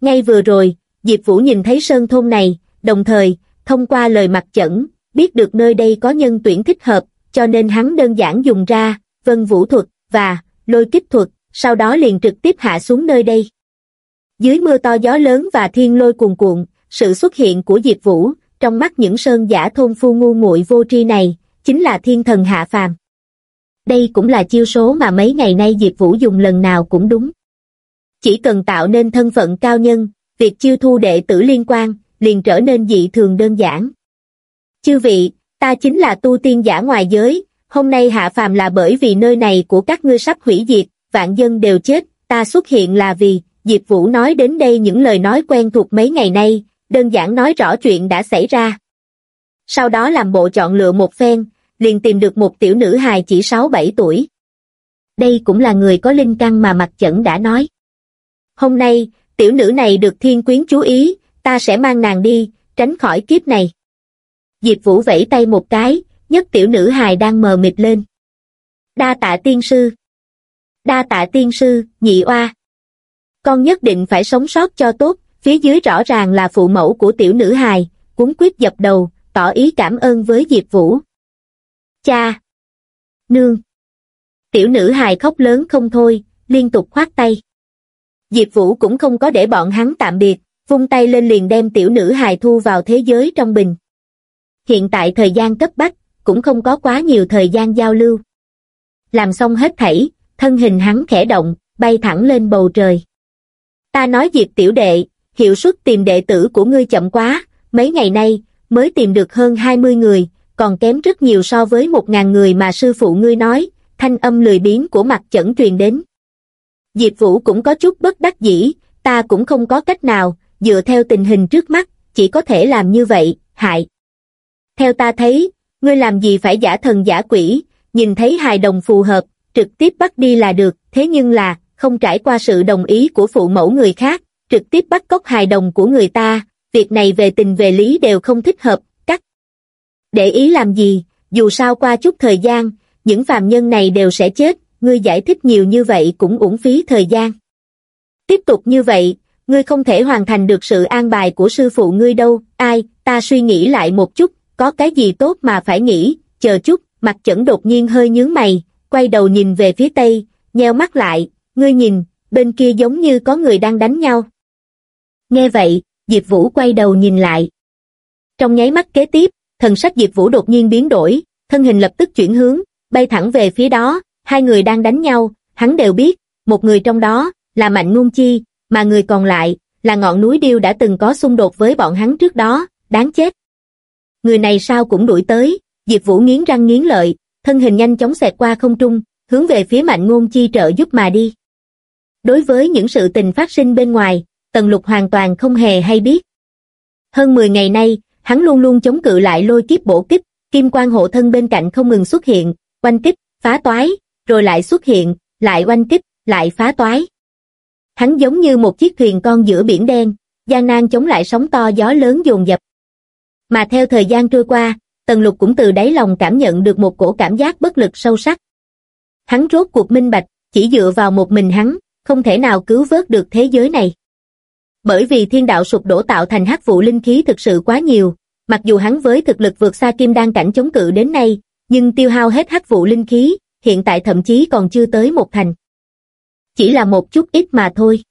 Ngay vừa rồi, Diệp Vũ nhìn thấy sơn thôn này, đồng thời, thông qua lời mặt chẩn, biết được nơi đây có nhân tuyển thích hợp, cho nên hắn đơn giản dùng ra, vân vũ thuật, và, lôi kích thuật, sau đó liền trực tiếp hạ xuống nơi đây. Dưới mưa to gió lớn và thiên lôi cuồn cuộn, sự xuất hiện của Diệp Vũ, trong mắt những sơn giả thôn phu ngu muội vô tri này, chính là thiên thần hạ phàm. Đây cũng là chiêu số mà mấy ngày nay Diệp Vũ dùng lần nào cũng đúng. Chỉ cần tạo nên thân phận cao nhân, việc chiêu thu đệ tử liên quan, liền trở nên dị thường đơn giản. Chư vị, ta chính là tu tiên giả ngoài giới, hôm nay hạ phàm là bởi vì nơi này của các ngươi sắp hủy diệt, vạn dân đều chết, ta xuất hiện là vì, Diệp Vũ nói đến đây những lời nói quen thuộc mấy ngày nay, đơn giản nói rõ chuyện đã xảy ra. Sau đó làm bộ chọn lựa một phen, liền tìm được một tiểu nữ hài chỉ 6-7 tuổi. Đây cũng là người có linh căn mà mặt chẩn đã nói. Hôm nay, tiểu nữ này được thiên quyến chú ý, ta sẽ mang nàng đi, tránh khỏi kiếp này. Diệp Vũ vẫy tay một cái, nhất tiểu nữ hài đang mờ mịt lên. Đa tạ tiên sư. Đa tạ tiên sư, nhị oa. Con nhất định phải sống sót cho tốt, phía dưới rõ ràng là phụ mẫu của tiểu nữ hài, cuốn quyết dập đầu, tỏ ý cảm ơn với Diệp Vũ. Cha! Nương! Tiểu nữ hài khóc lớn không thôi, liên tục khoát tay. Diệp Vũ cũng không có để bọn hắn tạm biệt, vung tay lên liền đem tiểu nữ hài thu vào thế giới trong bình. Hiện tại thời gian cấp bách, cũng không có quá nhiều thời gian giao lưu. Làm xong hết thảy, thân hình hắn khẽ động, bay thẳng lên bầu trời. Ta nói Diệp tiểu đệ, hiệu suất tìm đệ tử của ngươi chậm quá, mấy ngày nay, mới tìm được hơn 20 người, còn kém rất nhiều so với 1.000 người mà sư phụ ngươi nói, thanh âm lười biếng của mặt chẩn truyền đến. Diệp Vũ cũng có chút bất đắc dĩ, ta cũng không có cách nào, dựa theo tình hình trước mắt, chỉ có thể làm như vậy, hại. Theo ta thấy, ngươi làm gì phải giả thần giả quỷ, nhìn thấy hài đồng phù hợp, trực tiếp bắt đi là được, thế nhưng là, không trải qua sự đồng ý của phụ mẫu người khác, trực tiếp bắt cóc hài đồng của người ta, việc này về tình về lý đều không thích hợp, cắt. Để ý làm gì, dù sao qua chút thời gian, những phàm nhân này đều sẽ chết, ngươi giải thích nhiều như vậy cũng uổng phí thời gian. Tiếp tục như vậy, ngươi không thể hoàn thành được sự an bài của sư phụ ngươi đâu, ai, ta suy nghĩ lại một chút, có cái gì tốt mà phải nghĩ, chờ chút, mặt chẩn đột nhiên hơi nhướng mày, quay đầu nhìn về phía tây, nheo mắt lại, ngươi nhìn, bên kia giống như có người đang đánh nhau. Nghe vậy, Diệp Vũ quay đầu nhìn lại. Trong nháy mắt kế tiếp, thần sắc Diệp Vũ đột nhiên biến đổi, thân hình lập tức chuyển hướng, bay thẳng về phía đó, hai người đang đánh nhau, hắn đều biết, một người trong đó, là Mạnh Ngôn Chi, mà người còn lại, là ngọn núi điêu đã từng có xung đột với bọn hắn trước đó, đáng chết. Người này sao cũng đuổi tới, Diệp Vũ nghiến răng nghiến lợi, thân hình nhanh chóng xẹt qua không trung, hướng về phía Mạnh Ngôn Chi trợ giúp mà đi. Đối với những sự tình phát sinh bên ngoài, Tần Lục hoàn toàn không hề hay biết. Hơn 10 ngày nay, hắn luôn luôn chống cự lại lôi kiếp bổ kích, kim quan hộ thân bên cạnh không ngừng xuất hiện, oanh kích, phá toái, rồi lại xuất hiện, lại oanh kích, lại phá toái. Hắn giống như một chiếc thuyền con giữa biển đen, gian nan chống lại sóng to gió lớn dồn dập. Mà theo thời gian trôi qua, Tần Lục cũng từ đáy lòng cảm nhận được một cổ cảm giác bất lực sâu sắc. Hắn rốt cuộc minh bạch, chỉ dựa vào một mình hắn, không thể nào cứu vớt được thế giới này. Bởi vì thiên đạo sụp đổ tạo thành hắc vụ linh khí thực sự quá nhiều, mặc dù hắn với thực lực vượt xa kim đan cảnh chống cự đến nay, nhưng tiêu hao hết hắc vụ linh khí, hiện tại thậm chí còn chưa tới một thành. Chỉ là một chút ít mà thôi.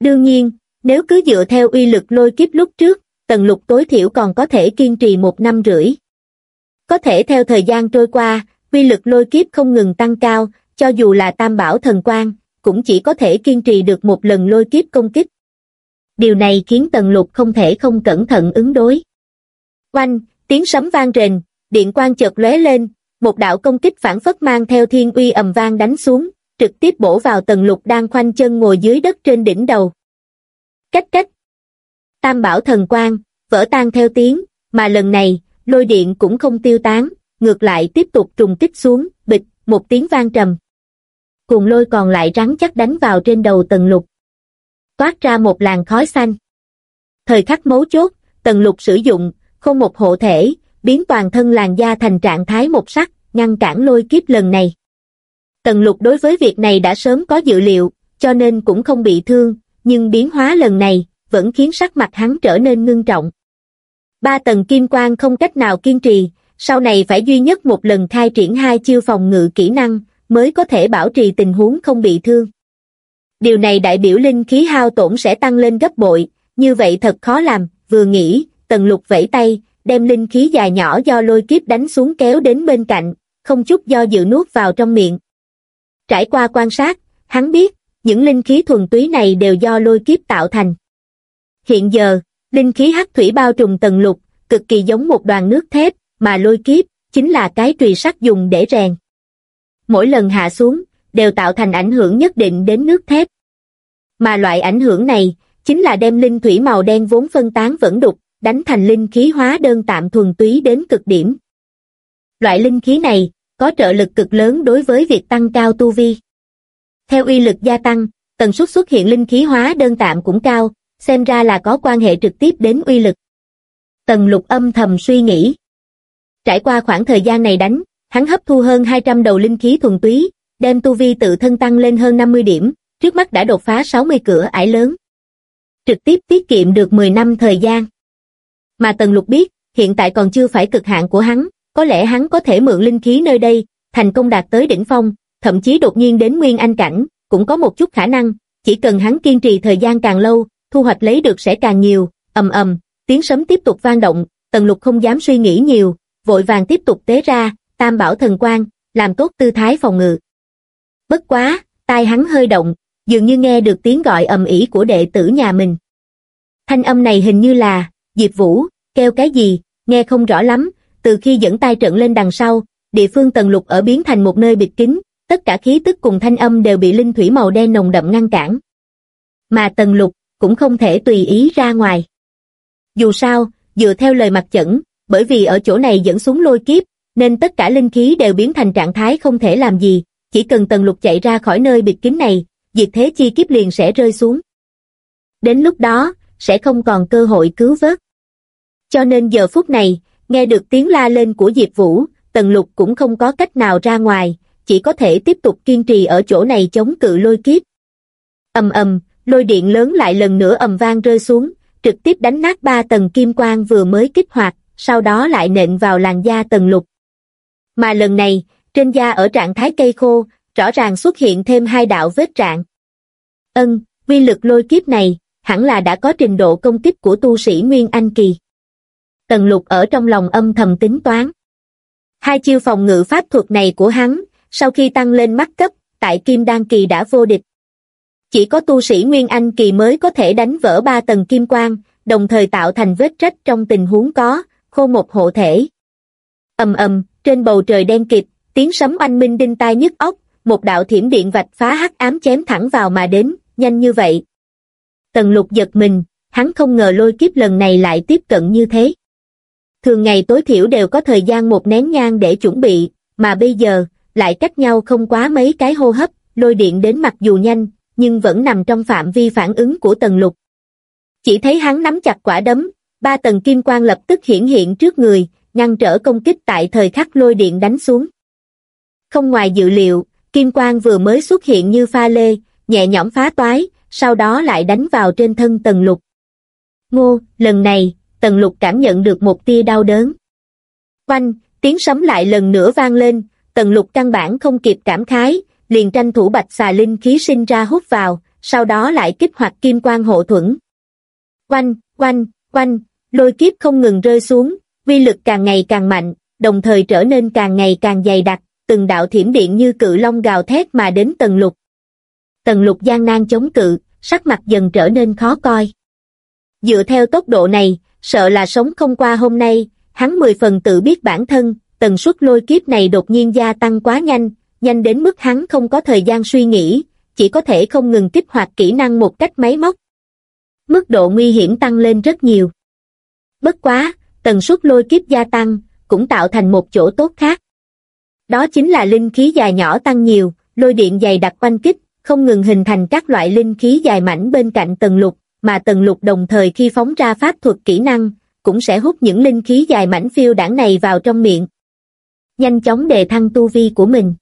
Đương nhiên, nếu cứ dựa theo uy lực lôi kiếp lúc trước, tần lục tối thiểu còn có thể kiên trì một năm rưỡi. Có thể theo thời gian trôi qua, uy lực lôi kiếp không ngừng tăng cao, cho dù là tam bảo thần quan, cũng chỉ có thể kiên trì được một lần lôi kiếp công kích. Điều này khiến tần lục không thể không cẩn thận ứng đối. Oanh, tiếng sấm vang rền, điện quang chợt lóe lên, một đạo công kích phản phất mang theo thiên uy ầm vang đánh xuống, trực tiếp bổ vào tần lục đang khoanh chân ngồi dưới đất trên đỉnh đầu. Cách cách. Tam bảo thần quang, vỡ tan theo tiếng, mà lần này, lôi điện cũng không tiêu tán, ngược lại tiếp tục trùng kích xuống, bịch, một tiếng vang trầm. Cùng lôi còn lại rắn chắc đánh vào trên đầu tần lục. Toát ra một làn khói xanh. Thời khắc mấu chốt, tần lục sử dụng, không một hộ thể, biến toàn thân làn da thành trạng thái một sắc, ngăn cản lôi kiếp lần này. Tần lục đối với việc này đã sớm có dự liệu, cho nên cũng không bị thương, nhưng biến hóa lần này, vẫn khiến sắc mặt hắn trở nên ngưng trọng. Ba tầng kim quang không cách nào kiên trì, sau này phải duy nhất một lần khai triển hai chiêu phòng ngự kỹ năng, mới có thể bảo trì tình huống không bị thương. Điều này đại biểu linh khí hao tổn sẽ tăng lên gấp bội, như vậy thật khó làm, vừa nghĩ, tần lục vẫy tay, đem linh khí dài nhỏ do lôi kiếp đánh xuống kéo đến bên cạnh, không chút do dự nuốt vào trong miệng. Trải qua quan sát, hắn biết, những linh khí thuần túy này đều do lôi kiếp tạo thành. Hiện giờ, linh khí hắc thủy bao trùm Tần lục, cực kỳ giống một đoàn nước thép, mà lôi kiếp, chính là cái trùy sắt dùng để rèn. Mỗi lần hạ xuống, đều tạo thành ảnh hưởng nhất định đến nước thép. Mà loại ảnh hưởng này, chính là đem linh thủy màu đen vốn phân tán vẫn đục, đánh thành linh khí hóa đơn tạm thuần túy đến cực điểm. Loại linh khí này, có trợ lực cực lớn đối với việc tăng cao tu vi. Theo uy lực gia tăng, tần suất xuất hiện linh khí hóa đơn tạm cũng cao, xem ra là có quan hệ trực tiếp đến uy lực. Tần lục âm thầm suy nghĩ. Trải qua khoảng thời gian này đánh, hắn hấp thu hơn 200 đầu linh khí thuần túy, đem tu vi tự thân tăng lên hơn 50 điểm, trước mắt đã đột phá 60 cửa ải lớn. Trực tiếp tiết kiệm được 10 năm thời gian. Mà Tần Lục biết, hiện tại còn chưa phải cực hạn của hắn, có lẽ hắn có thể mượn linh khí nơi đây, thành công đạt tới đỉnh phong, thậm chí đột nhiên đến nguyên anh cảnh, cũng có một chút khả năng, chỉ cần hắn kiên trì thời gian càng lâu, thu hoạch lấy được sẽ càng nhiều, ầm ầm, tiếng sấm tiếp tục vang động, Tần Lục không dám suy nghĩ nhiều, vội vàng tiếp tục tế ra, tam bảo thần quang, làm tốt tư thái phòng ngự. Bất quá, tai hắn hơi động, dường như nghe được tiếng gọi ầm ĩ của đệ tử nhà mình. Thanh âm này hình như là, Diệp Vũ, kêu cái gì, nghe không rõ lắm, từ khi dẫn tay trận lên đằng sau, địa phương tần lục ở biến thành một nơi bịt kín, tất cả khí tức cùng thanh âm đều bị linh thủy màu đen nồng đậm ngăn cản. Mà tần lục, cũng không thể tùy ý ra ngoài. Dù sao, dựa theo lời mặt chẩn, bởi vì ở chỗ này dẫn xuống lôi kiếp, nên tất cả linh khí đều biến thành trạng thái không thể làm gì, chỉ cần tần lục chạy ra khỏi nơi biệt kín này, diệt thế chi kiếp liền sẽ rơi xuống. Đến lúc đó, sẽ không còn cơ hội cứu vớt. Cho nên giờ phút này, nghe được tiếng la lên của Diệp Vũ, Tần Lục cũng không có cách nào ra ngoài, chỉ có thể tiếp tục kiên trì ở chỗ này chống cự lôi kiếp. Ầm ầm, lôi điện lớn lại lần nữa ầm vang rơi xuống, trực tiếp đánh nát ba tầng kim quang vừa mới kích hoạt, sau đó lại nện vào làn da Tần Lục. Mà lần này, trên da ở trạng thái cây khô, rõ ràng xuất hiện thêm hai đạo vết trạng. Ân, quy lực lôi kiếp này, hẳn là đã có trình độ công kích của tu sĩ Nguyên Anh Kỳ. Tần lục ở trong lòng âm thầm tính toán. Hai chiêu phòng ngự pháp thuật này của hắn, sau khi tăng lên mắt cấp, tại Kim Đan Kỳ đã vô địch. Chỉ có tu sĩ Nguyên Anh kỳ mới có thể đánh vỡ ba tầng kim quang, đồng thời tạo thành vết rách trong tình huống có, khô một hộ thể. ầm ầm, trên bầu trời đen kịt, tiếng sấm oanh minh đinh tai nhức óc, một đạo thiểm điện vạch phá hắc ám chém thẳng vào mà đến, nhanh như vậy. Tần lục giật mình, hắn không ngờ lôi kiếp lần này lại tiếp cận như thế. Thường ngày tối thiểu đều có thời gian một nén nhang để chuẩn bị, mà bây giờ, lại cách nhau không quá mấy cái hô hấp, lôi điện đến mặc dù nhanh, nhưng vẫn nằm trong phạm vi phản ứng của tần lục. Chỉ thấy hắn nắm chặt quả đấm, ba tầng kim quang lập tức hiển hiện trước người, ngăn trở công kích tại thời khắc lôi điện đánh xuống. Không ngoài dự liệu, kim quang vừa mới xuất hiện như pha lê, nhẹ nhõm phá toái, sau đó lại đánh vào trên thân tần lục. Ngô, lần này, tần lục cảm nhận được một tia đau đớn. Quanh, tiếng sấm lại lần nữa vang lên, tần lục căn bản không kịp cảm khái, liền tranh thủ bạch xà linh khí sinh ra hút vào, sau đó lại kích hoạt kim quang hộ thuẫn. Quanh, quanh, quanh, lôi kiếp không ngừng rơi xuống, vi lực càng ngày càng mạnh, đồng thời trở nên càng ngày càng dày đặc, từng đạo thiểm điện như cự long gào thét mà đến tầng lục. Tầng lục gian nan chống cự, sắc mặt dần trở nên khó coi. Dựa theo tốc độ này, sợ là sống không qua hôm nay, hắn mười phần tự biết bản thân, tần suất lôi kiếp này đột nhiên gia tăng quá nhanh, nhanh đến mức hắn không có thời gian suy nghĩ, chỉ có thể không ngừng kích hoạt kỹ năng một cách máy móc. Mức độ nguy hiểm tăng lên rất nhiều. Bất quá, tần suất lôi kiếp gia tăng, cũng tạo thành một chỗ tốt khác. Đó chính là linh khí dài nhỏ tăng nhiều, lôi điện dày đặc quanh kích, không ngừng hình thành các loại linh khí dài mảnh bên cạnh tầng lục, mà tầng lục đồng thời khi phóng ra pháp thuật kỹ năng, cũng sẽ hút những linh khí dài mảnh phiêu đảng này vào trong miệng. Nhanh chóng đề thăng tu vi của mình.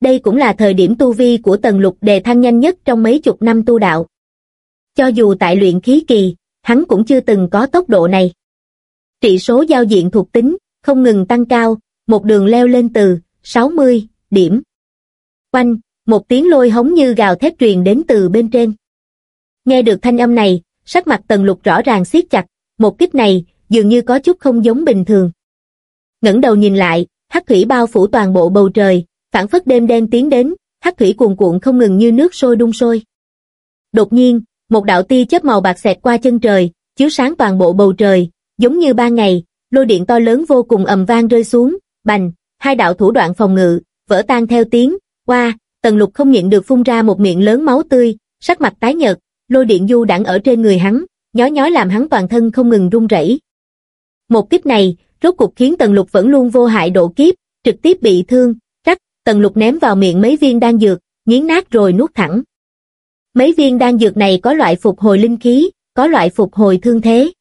Đây cũng là thời điểm tu vi của tầng lục đề thăng nhanh nhất trong mấy chục năm tu đạo. Cho dù tại luyện khí kỳ, hắn cũng chưa từng có tốc độ này. Trị số giao diện thuộc tính, không ngừng tăng cao, một đường leo lên từ 60 điểm. Quanh, một tiếng lôi hống như gào thét truyền đến từ bên trên. Nghe được thanh âm này, sắc mặt tần lục rõ ràng siết chặt, một kích này, dường như có chút không giống bình thường. ngẩng đầu nhìn lại, hắc thủy bao phủ toàn bộ bầu trời, phản phất đêm đen tiến đến, hắc thủy cuồn cuộn không ngừng như nước sôi đun sôi. Đột nhiên, một đạo tia chớp màu bạc xẹt qua chân trời, chiếu sáng toàn bộ bầu trời, giống như ba ngày, lôi điện to lớn vô cùng ầm vang rơi xuống, bành, hai đạo thủ đoạn phòng ngự, vỡ tan theo tiếng, qua, tần lục không nhịn được phun ra một miệng lớn máu tươi, sắc mặt tái nhợt, lôi điện du đẳng ở trên người hắn, nhói nhói làm hắn toàn thân không ngừng run rẩy. Một kiếp này, rốt cục khiến tần lục vẫn luôn vô hại độ kiếp, trực tiếp bị thương, rắc, tần lục ném vào miệng mấy viên đan dược, nghiến nát rồi nuốt thẳng. Mấy viên đan dược này có loại phục hồi linh khí, có loại phục hồi thương thế.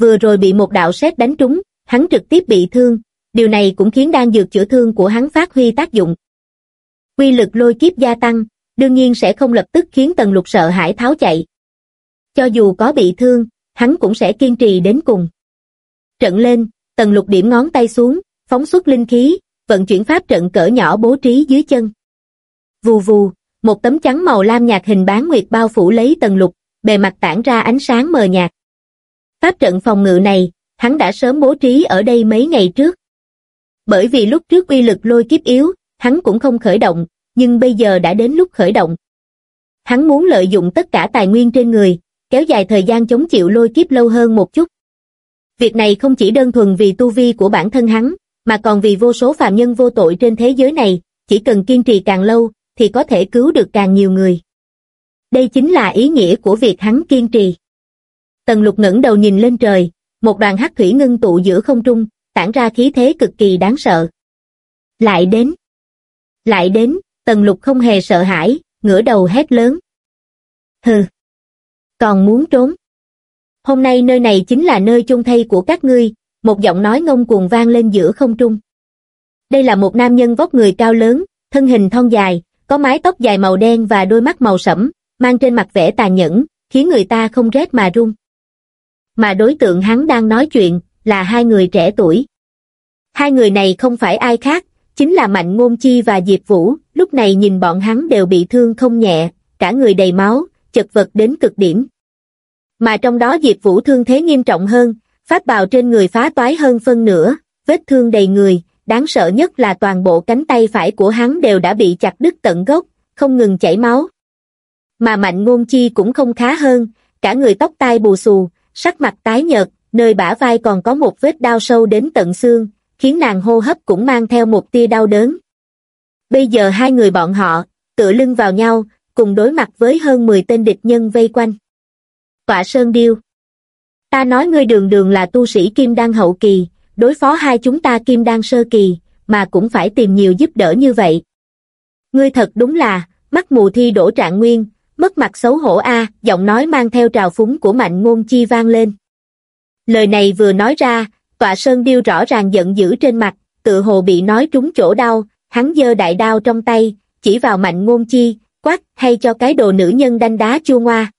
Vừa rồi bị một đạo sét đánh trúng, hắn trực tiếp bị thương, điều này cũng khiến đan dược chữa thương của hắn phát huy tác dụng. Quy lực lôi kiếp gia tăng, đương nhiên sẽ không lập tức khiến tần lục sợ hãi tháo chạy. Cho dù có bị thương, hắn cũng sẽ kiên trì đến cùng. Trận lên, tần lục điểm ngón tay xuống, phóng xuất linh khí, vận chuyển pháp trận cỡ nhỏ bố trí dưới chân. Vù vù, một tấm trắng màu lam nhạt hình bán nguyệt bao phủ lấy tần lục, bề mặt tản ra ánh sáng mờ nhạt. Pháp trận phòng ngự này, hắn đã sớm bố trí ở đây mấy ngày trước. Bởi vì lúc trước uy lực lôi kiếp yếu, hắn cũng không khởi động, nhưng bây giờ đã đến lúc khởi động. Hắn muốn lợi dụng tất cả tài nguyên trên người, kéo dài thời gian chống chịu lôi kiếp lâu hơn một chút. Việc này không chỉ đơn thuần vì tu vi của bản thân hắn, mà còn vì vô số phàm nhân vô tội trên thế giới này, chỉ cần kiên trì càng lâu, thì có thể cứu được càng nhiều người. Đây chính là ý nghĩa của việc hắn kiên trì. Tần lục ngẩng đầu nhìn lên trời, một đoàn hắc thủy ngưng tụ giữa không trung, tản ra khí thế cực kỳ đáng sợ. Lại đến. Lại đến, tần lục không hề sợ hãi, ngửa đầu hét lớn. Hừ. Còn muốn trốn. Hôm nay nơi này chính là nơi chôn thay của các ngươi, một giọng nói ngông cuồng vang lên giữa không trung. Đây là một nam nhân vóc người cao lớn, thân hình thon dài, có mái tóc dài màu đen và đôi mắt màu sẫm, mang trên mặt vẻ tàn nhẫn, khiến người ta không rét mà run. Mà đối tượng hắn đang nói chuyện, là hai người trẻ tuổi. Hai người này không phải ai khác, chính là Mạnh Ngôn Chi và Diệp Vũ, lúc này nhìn bọn hắn đều bị thương không nhẹ, cả người đầy máu, chật vật đến cực điểm. Mà trong đó Diệp Vũ thương thế nghiêm trọng hơn, phát bào trên người phá toái hơn phân nửa, vết thương đầy người, đáng sợ nhất là toàn bộ cánh tay phải của hắn đều đã bị chặt đứt tận gốc, không ngừng chảy máu. Mà Mạnh Ngôn Chi cũng không khá hơn, cả người tóc tai bù xù, sắc mặt tái nhợt, nơi bả vai còn có một vết đau sâu đến tận xương, khiến nàng hô hấp cũng mang theo một tia đau đớn. Bây giờ hai người bọn họ, tựa lưng vào nhau, cùng đối mặt với hơn 10 tên địch nhân vây quanh. Tọa Sơn Điêu Ta nói ngươi đường đường là tu sĩ Kim Đan hậu kỳ, đối phó hai chúng ta Kim Đan sơ kỳ, mà cũng phải tìm nhiều giúp đỡ như vậy. Ngươi thật đúng là, mắt mù thi đổ trạng nguyên, mất mặt xấu hổ a giọng nói mang theo trào phúng của mạnh ngôn chi vang lên. Lời này vừa nói ra, tọa sơn điêu rõ ràng giận dữ trên mặt, tự hồ bị nói trúng chỗ đau, hắn giơ đại đao trong tay, chỉ vào mạnh ngôn chi, quát, hay cho cái đồ nữ nhân đanh đá chua ngoa.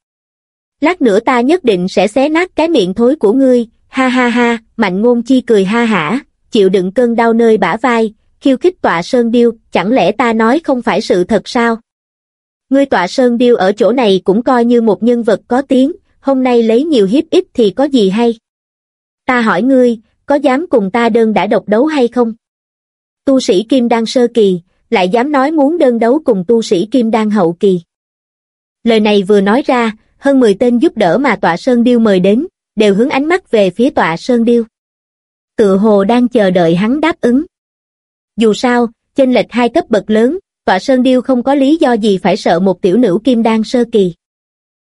Lát nữa ta nhất định sẽ xé nát cái miệng thối của ngươi, ha ha ha, mạnh ngôn chi cười ha hả, chịu đựng cơn đau nơi bả vai, khiêu khích tọa sơn điêu, chẳng lẽ ta nói không phải sự thật sao? Ngươi tọa sơn điêu ở chỗ này cũng coi như một nhân vật có tiếng, hôm nay lấy nhiều hiếp ít thì có gì hay? Ta hỏi ngươi, có dám cùng ta đơn đã độc đấu hay không? Tu sĩ Kim Đan sơ kỳ, lại dám nói muốn đơn đấu cùng tu sĩ Kim Đan hậu kỳ. Lời này vừa nói ra, hơn 10 tên giúp đỡ mà tọa Sơn Điêu mời đến, đều hướng ánh mắt về phía tọa Sơn Điêu. Tự hồ đang chờ đợi hắn đáp ứng. Dù sao, chênh lệch hai cấp bậc lớn, tọa Sơn Điêu không có lý do gì phải sợ một tiểu nữ Kim Đan sơ kỳ.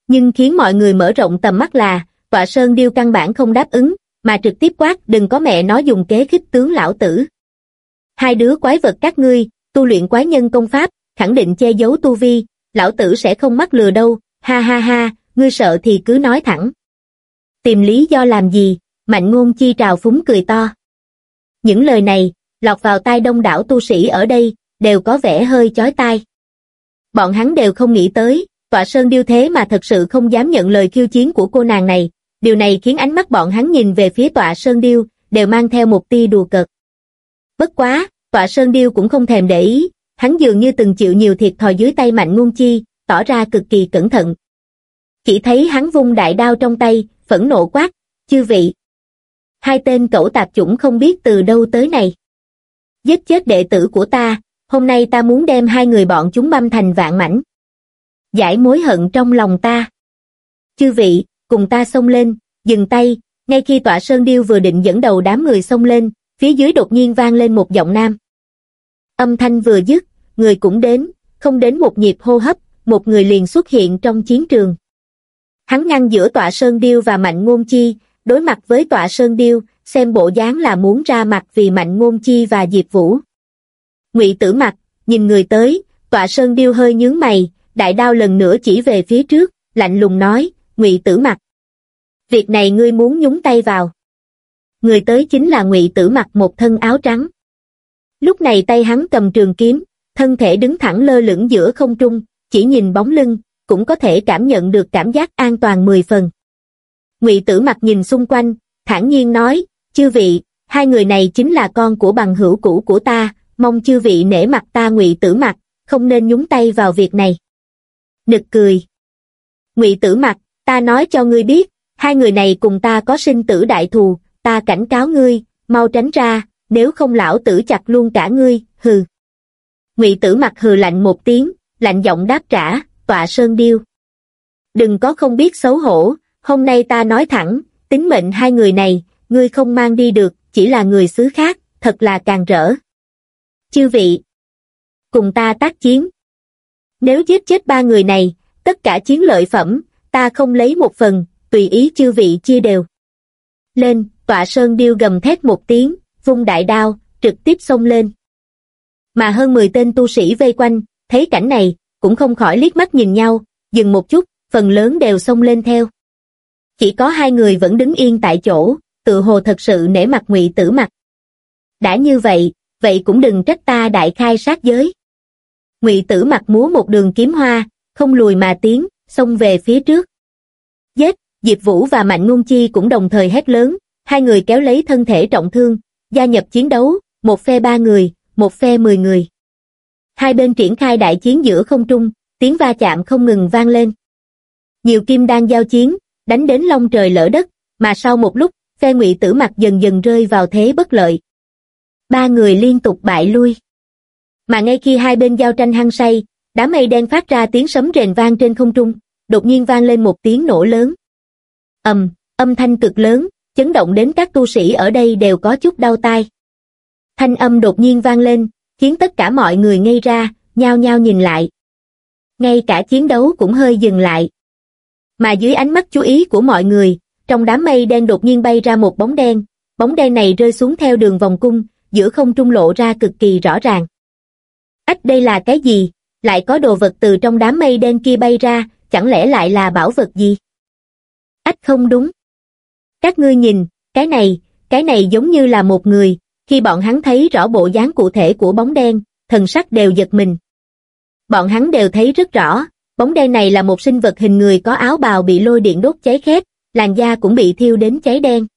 Nhưng khiến mọi người mở rộng tầm mắt là, tọa Sơn Điêu căn bản không đáp ứng, mà trực tiếp quát đừng có mẹ nói dùng kế khích tướng lão tử. Hai đứa quái vật các ngươi, tu luyện quái nhân công pháp, khẳng định che giấu tu vi, lão tử sẽ không mắc lừa đâu, ha ha ha, ngươi sợ thì cứ nói thẳng. Tìm lý do làm gì, mạnh ngôn chi trào phúng cười to. Những lời này, lọt vào tai đông đảo tu sĩ ở đây, đều có vẻ hơi chói tai. Bọn hắn đều không nghĩ tới, tọa sơn điêu thế mà thật sự không dám nhận lời khiêu chiến của cô nàng này, điều này khiến ánh mắt bọn hắn nhìn về phía tọa Sơn Điêu, đều mang theo một tia đùa cợt. Bất quá, tọa Sơn Điêu cũng không thèm để ý, hắn dường như từng chịu nhiều thiệt thòi dưới tay mạnh ngôn chi, tỏ ra cực kỳ cẩn thận. Chỉ thấy hắn vung đại đao trong tay, phẫn nộ quát, chư vị. Hai tên cẩu tạp chủng không biết từ đâu tới này. Giết chết đệ tử của ta, hôm nay ta muốn đem hai người bọn chúng băm thành vạn mảnh. Giải mối hận trong lòng ta. Chư vị, cùng ta xông lên, dừng tay, ngay khi tọa sơn điêu vừa định dẫn đầu đám người xông lên, phía dưới đột nhiên vang lên một giọng nam. Âm thanh vừa dứt, người cũng đến, không đến một nhịp hô hấp, một người liền xuất hiện trong chiến trường. Hắn ngăn giữa tọa sơn điêu và mạnh ngôn chi, đối mặt với tọa sơn điêu, xem bộ dáng là muốn ra mặt vì mạnh ngôn chi và diệp vũ ngụy tử Mặc nhìn người tới, tọa sơn điêu hơi nhướng mày, đại đao lần nữa chỉ về phía trước, lạnh lùng nói, ngụy tử mặc việc này ngươi muốn nhúng tay vào. Người tới chính là ngụy tử mặc một thân áo trắng. Lúc này tay hắn cầm trường kiếm thân thể đứng thẳng lơ lửng giữa không trung chỉ nhìn bóng lưng cũng có thể cảm nhận được cảm giác an toàn mười phần. Ngụy tử mặc nhìn xung quanh thản nhiên nói chư vị hai người này chính là con của bằng hữu cũ của ta mong chư vị nể mặt ta ngụy tử mặt không nên nhúng tay vào việc này nực cười ngụy tử mặt ta nói cho ngươi biết, hai người này cùng ta có sinh tử đại thù, ta cảnh cáo ngươi, mau tránh ra, nếu không lão tử chặt luôn cả ngươi, hừ. Ngụy tử mặt hừ lạnh một tiếng, lạnh giọng đáp trả, tọa sơn điêu. Đừng có không biết xấu hổ, hôm nay ta nói thẳng, tính mệnh hai người này, ngươi không mang đi được, chỉ là người xứ khác, thật là càng rỡ. Chư vị, cùng ta tác chiến. Nếu giết chết ba người này, tất cả chiến lợi phẩm, ta không lấy một phần, tùy ý chư vị chia đều. Lên, tọa sơn điêu gầm thét một tiếng, vung đại đao, trực tiếp xông lên. Mà hơn 10 tên tu sĩ vây quanh, thấy cảnh này, cũng không khỏi liếc mắt nhìn nhau, dừng một chút, phần lớn đều xông lên theo. Chỉ có hai người vẫn đứng yên tại chỗ, tự hồ thật sự nể mặt ngụy tử mặt. Đã như vậy, vậy cũng đừng trách ta đại khai sát giới. Ngụy tử mặt múa một đường kiếm hoa, không lùi mà tiến, xông về phía trước. Giết, Diệp Vũ và Mạnh Ngôn Chi cũng đồng thời hét lớn, hai người kéo lấy thân thể trọng thương, gia nhập chiến đấu, một phe ba người, một phe mười người. Hai bên triển khai đại chiến giữa không trung, tiếng va chạm không ngừng vang lên. Nhiều kim đang giao chiến, đánh đến long trời lỡ đất, mà sau một lúc, phe ngụy tử mặt dần dần rơi vào thế bất lợi. Ba người liên tục bại lui. Mà ngay khi hai bên giao tranh hăng say, Đám mây đen phát ra tiếng sấm rền vang trên không trung, đột nhiên vang lên một tiếng nổ lớn. ầm, âm thanh cực lớn, chấn động đến các tu sĩ ở đây đều có chút đau tai. Thanh âm đột nhiên vang lên, khiến tất cả mọi người ngây ra, nhao nhao nhìn lại. Ngay cả chiến đấu cũng hơi dừng lại. Mà dưới ánh mắt chú ý của mọi người, trong đám mây đen đột nhiên bay ra một bóng đen, bóng đen này rơi xuống theo đường vòng cung, giữa không trung lộ ra cực kỳ rõ ràng. Ách đây là cái gì? Lại có đồ vật từ trong đám mây đen kia bay ra, chẳng lẽ lại là bảo vật gì? Ách không đúng. Các ngươi nhìn, cái này, cái này giống như là một người, khi bọn hắn thấy rõ bộ dáng cụ thể của bóng đen, thần sắc đều giật mình. Bọn hắn đều thấy rất rõ, bóng đen này là một sinh vật hình người có áo bào bị lôi điện đốt cháy khét, làn da cũng bị thiêu đến cháy đen.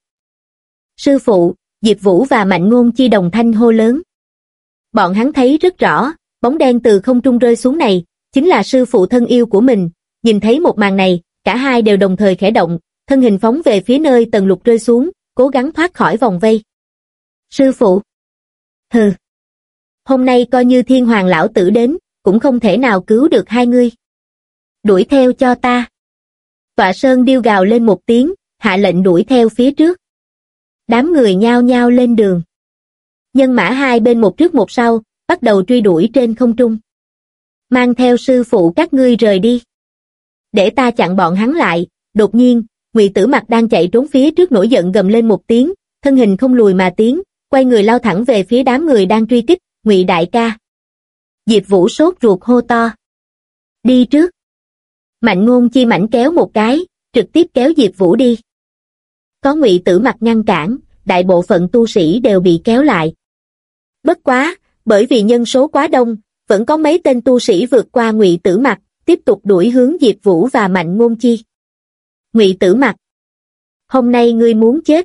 Sư phụ, Diệp Vũ và Mạnh Ngôn Chi đồng thanh hô lớn. Bọn hắn thấy rất rõ, bóng đen từ không trung rơi xuống này, chính là sư phụ thân yêu của mình, nhìn thấy một màn này, cả hai đều đồng thời khẽ động, thân hình phóng về phía nơi tần lục rơi xuống, cố gắng thoát khỏi vòng vây. Sư phụ! Hừ! Hôm nay coi như thiên hoàng lão tử đến, cũng không thể nào cứu được hai ngươi. Đuổi theo cho ta. Tọa Sơn điêu gào lên một tiếng, hạ lệnh đuổi theo phía trước. Đám người nhao nhao lên đường. Nhân mã hai bên một trước một sau, bắt đầu truy đuổi trên không trung. Mang theo sư phụ các ngươi rời đi. Để ta chặn bọn hắn lại, đột nhiên, ngụy tử mặt đang chạy trốn phía trước nổi giận gầm lên một tiếng, thân hình không lùi mà tiến, quay người lao thẳng về phía đám người đang truy kích, ngụy đại ca. Diệp Vũ sốt ruột hô to. Đi trước. Mạnh ngôn chi mảnh kéo một cái, trực tiếp kéo Diệp Vũ đi. Có ngụy tử mặt ngăn cản, đại bộ phận tu sĩ đều bị kéo lại. Bất quá, bởi vì nhân số quá đông, vẫn có mấy tên tu sĩ vượt qua ngụy tử mặt, tiếp tục đuổi hướng Diệp Vũ và Mạnh Ngôn Chi. Ngụy tử mặt. Hôm nay ngươi muốn chết.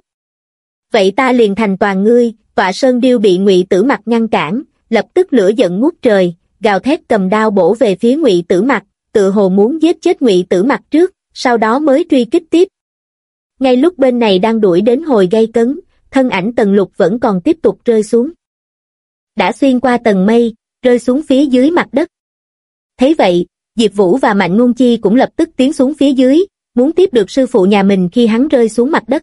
Vậy ta liền thành toàn ngươi, tọa sơn điêu bị ngụy tử mặt ngăn cản, lập tức lửa giận ngút trời, gào thét cầm đao bổ về phía ngụy tử mặt, tự hồ muốn giết chết ngụy tử mặt trước, sau đó mới truy kích tiếp. Ngay lúc bên này đang đuổi đến hồi gây cấn, thân ảnh tần lục vẫn còn tiếp tục rơi xuống. Đã xuyên qua tầng mây, rơi xuống phía dưới mặt đất. Thấy vậy, Diệp Vũ và Mạnh Ngôn Chi cũng lập tức tiến xuống phía dưới, muốn tiếp được sư phụ nhà mình khi hắn rơi xuống mặt đất.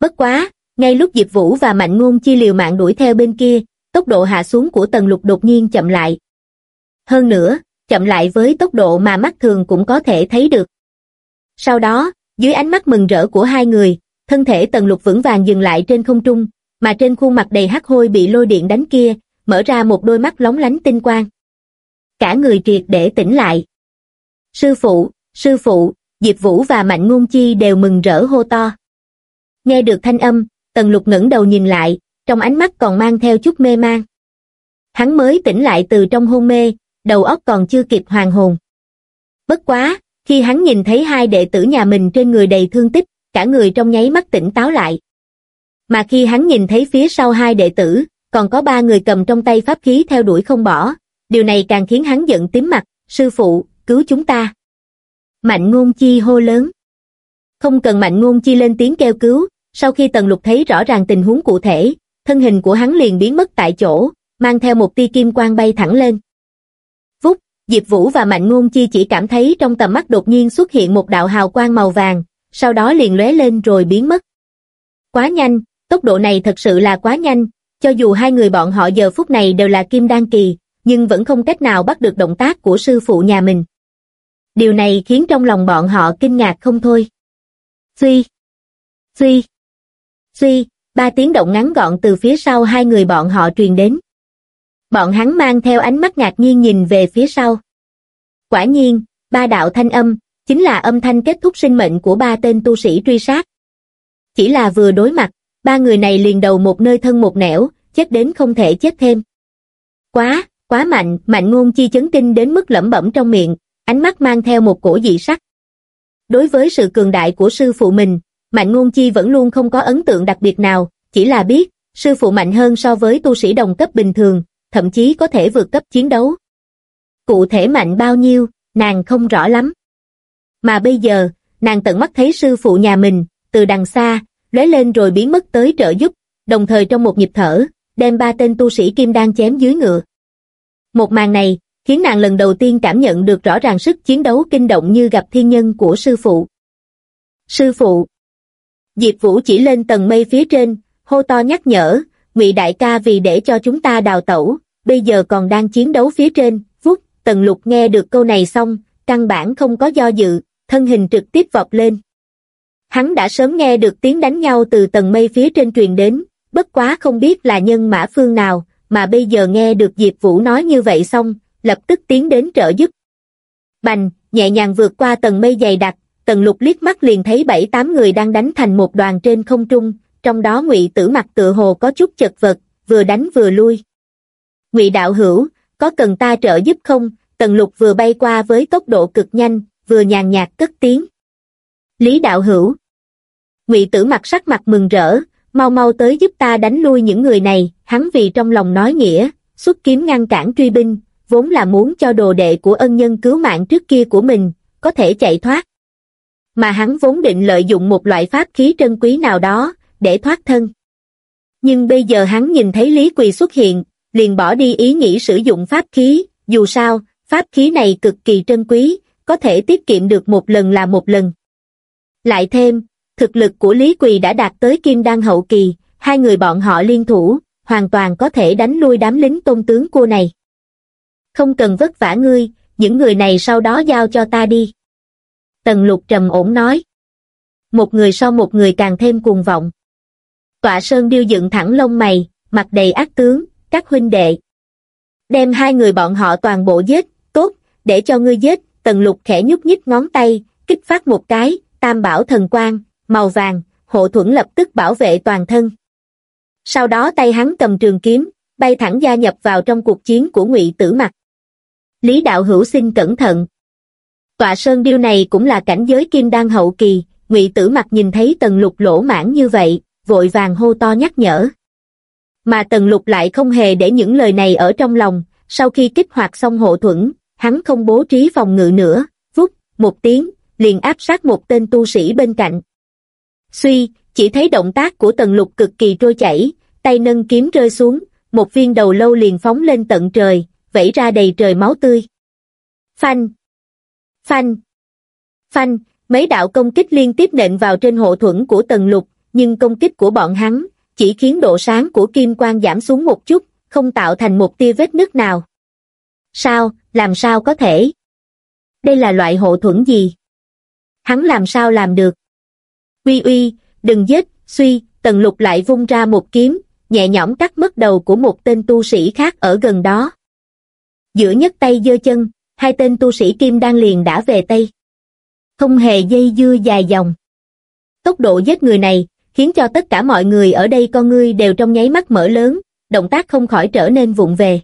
Bất quá, ngay lúc Diệp Vũ và Mạnh Ngôn Chi liều mạng đuổi theo bên kia, tốc độ hạ xuống của tầng lục đột nhiên chậm lại. Hơn nữa, chậm lại với tốc độ mà mắt thường cũng có thể thấy được. Sau đó, dưới ánh mắt mừng rỡ của hai người, thân thể tần lục vững vàng dừng lại trên không trung, mà trên khuôn mặt đầy hắc hôi bị lôi điện đánh kia, mở ra một đôi mắt lóng lánh tinh quang. Cả người triệt để tỉnh lại. Sư phụ, sư phụ, Diệp Vũ và Mạnh Ngôn Chi đều mừng rỡ hô to. Nghe được thanh âm, Tần Lục ngẩng đầu nhìn lại, trong ánh mắt còn mang theo chút mê mang Hắn mới tỉnh lại từ trong hôn mê, đầu óc còn chưa kịp hoàn hồn. Bất quá, khi hắn nhìn thấy hai đệ tử nhà mình trên người đầy thương tích, cả người trong nháy mắt tỉnh táo lại. Mà khi hắn nhìn thấy phía sau hai đệ tử, còn có ba người cầm trong tay pháp khí theo đuổi không bỏ, điều này càng khiến hắn giận tím mặt, sư phụ, cứu chúng ta. Mạnh ngôn chi hô lớn. Không cần mạnh ngôn chi lên tiếng kêu cứu, sau khi tần lục thấy rõ ràng tình huống cụ thể, thân hình của hắn liền biến mất tại chỗ, mang theo một tia kim quang bay thẳng lên. Diệp Vũ và Mạnh Ngôn Chi chỉ cảm thấy trong tầm mắt đột nhiên xuất hiện một đạo hào quang màu vàng, sau đó liền lóe lên rồi biến mất. Quá nhanh, tốc độ này thật sự là quá nhanh, cho dù hai người bọn họ giờ phút này đều là kim đan kỳ, nhưng vẫn không cách nào bắt được động tác của sư phụ nhà mình. Điều này khiến trong lòng bọn họ kinh ngạc không thôi. Suy, suy, suy, ba tiếng động ngắn gọn từ phía sau hai người bọn họ truyền đến. Bọn hắn mang theo ánh mắt ngạc nhiên nhìn về phía sau. Quả nhiên, ba đạo thanh âm, chính là âm thanh kết thúc sinh mệnh của ba tên tu sĩ truy sát. Chỉ là vừa đối mặt, ba người này liền đầu một nơi thân một nẻo, chết đến không thể chết thêm. Quá, quá mạnh, mạnh ngôn chi chấn kinh đến mức lẩm bẩm trong miệng, ánh mắt mang theo một cổ dị sắc. Đối với sự cường đại của sư phụ mình, Mạnh Ngôn Chi vẫn luôn không có ấn tượng đặc biệt nào, chỉ là biết, sư phụ mạnh hơn so với tu sĩ đồng cấp bình thường, thậm chí có thể vượt cấp chiến đấu. Cụ thể mạnh bao nhiêu, nàng không rõ lắm. Mà bây giờ, nàng tận mắt thấy sư phụ nhà mình, từ đằng xa, lóe lên rồi biến mất tới trợ giúp, đồng thời trong một nhịp thở, đem ba tên tu sĩ kim đan chém dưới ngựa. Một màn này, khiến nàng lần đầu tiên cảm nhận được rõ ràng sức chiến đấu kinh động như gặp thiên nhân của sư phụ. Sư phụ Diệp Vũ chỉ lên tầng mây phía trên, hô to nhắc nhở, ngụy đại ca vì để cho chúng ta đào tẩu, bây giờ còn đang chiến đấu phía trên, vút, tần lục nghe được câu này xong, căn bản không có do dự, thân hình trực tiếp vọt lên. Hắn đã sớm nghe được tiếng đánh nhau từ tầng mây phía trên truyền đến, bất quá không biết là nhân mã phương nào, mà bây giờ nghe được Diệp Vũ nói như vậy xong, lập tức tiến đến trợ giúp. Bành, nhẹ nhàng vượt qua tầng mây dày đặc, tần lục liếc mắt liền thấy bảy tám người đang đánh thành một đoàn trên không trung, trong đó ngụy tử mặt tựa hồ có chút chật vật, vừa đánh vừa lui ngụy đạo hữu, có cần ta trợ giúp không? Tần lục vừa bay qua với tốc độ cực nhanh, vừa nhàn nhạt cất tiếng. Lý đạo hữu. ngụy tử mặt sắc mặt mừng rỡ, mau mau tới giúp ta đánh lui những người này, hắn vì trong lòng nói nghĩa, xuất kiếm ngăn cản truy binh, vốn là muốn cho đồ đệ của ân nhân cứu mạng trước kia của mình, có thể chạy thoát. Mà hắn vốn định lợi dụng một loại pháp khí trân quý nào đó, để thoát thân. Nhưng bây giờ hắn nhìn thấy Lý Quỳ xuất hiện, liền bỏ đi ý nghĩ sử dụng pháp khí, dù sao, pháp khí này cực kỳ trân quý, có thể tiết kiệm được một lần là một lần. Lại thêm, thực lực của Lý Quỳ đã đạt tới kim đan hậu kỳ, hai người bọn họ liên thủ, hoàn toàn có thể đánh lui đám lính tôn tướng cô này. Không cần vất vả ngươi, những người này sau đó giao cho ta đi. Tần lục trầm ổn nói. Một người sau một người càng thêm cuồng vọng. Tọa Sơn điêu dựng thẳng lông mày, mặt đầy ác tướng, các huynh đệ. Đem hai người bọn họ toàn bộ giết, tốt, để cho ngươi giết, tần lục khẽ nhúc nhích ngón tay, kích phát một cái, tam bảo thần quang, màu vàng, hộ thuẫn lập tức bảo vệ toàn thân. Sau đó tay hắn cầm trường kiếm, bay thẳng gia nhập vào trong cuộc chiến của ngụy tử mặt. Lý đạo hữu xin cẩn thận. Tọa sơn điêu này cũng là cảnh giới kim đan hậu kỳ, ngụy tử mặt nhìn thấy tần lục lỗ mãn như vậy, vội vàng hô to nhắc nhở. Mà tần lục lại không hề để những lời này ở trong lòng, sau khi kích hoạt xong hộ thuẫn, hắn không bố trí phòng ngự nữa, vút, một tiếng, liền áp sát một tên tu sĩ bên cạnh. Suy, chỉ thấy động tác của tần lục cực kỳ trôi chảy, tay nâng kiếm rơi xuống, một viên đầu lâu liền phóng lên tận trời, vẫy ra đầy trời máu tươi. Phanh! Phanh! Phanh! Mấy đạo công kích liên tiếp nện vào trên hộ thuẫn của tần lục, nhưng công kích của bọn hắn chỉ khiến độ sáng của kim quang giảm xuống một chút, không tạo thành một tia vết nứt nào. Sao, làm sao có thể? Đây là loại hộ thuẫn gì? Hắn làm sao làm được? Uy uy, đừng giết, suy, tần lục lại vung ra một kiếm, nhẹ nhõm cắt mất đầu của một tên tu sĩ khác ở gần đó. Giữa nhất tay dơ chân, hai tên tu sĩ kim đang liền đã về tay. Không hề dây dưa dài dòng. Tốc độ giết người này, khiến cho tất cả mọi người ở đây con ngươi đều trong nháy mắt mở lớn, động tác không khỏi trở nên vụng về.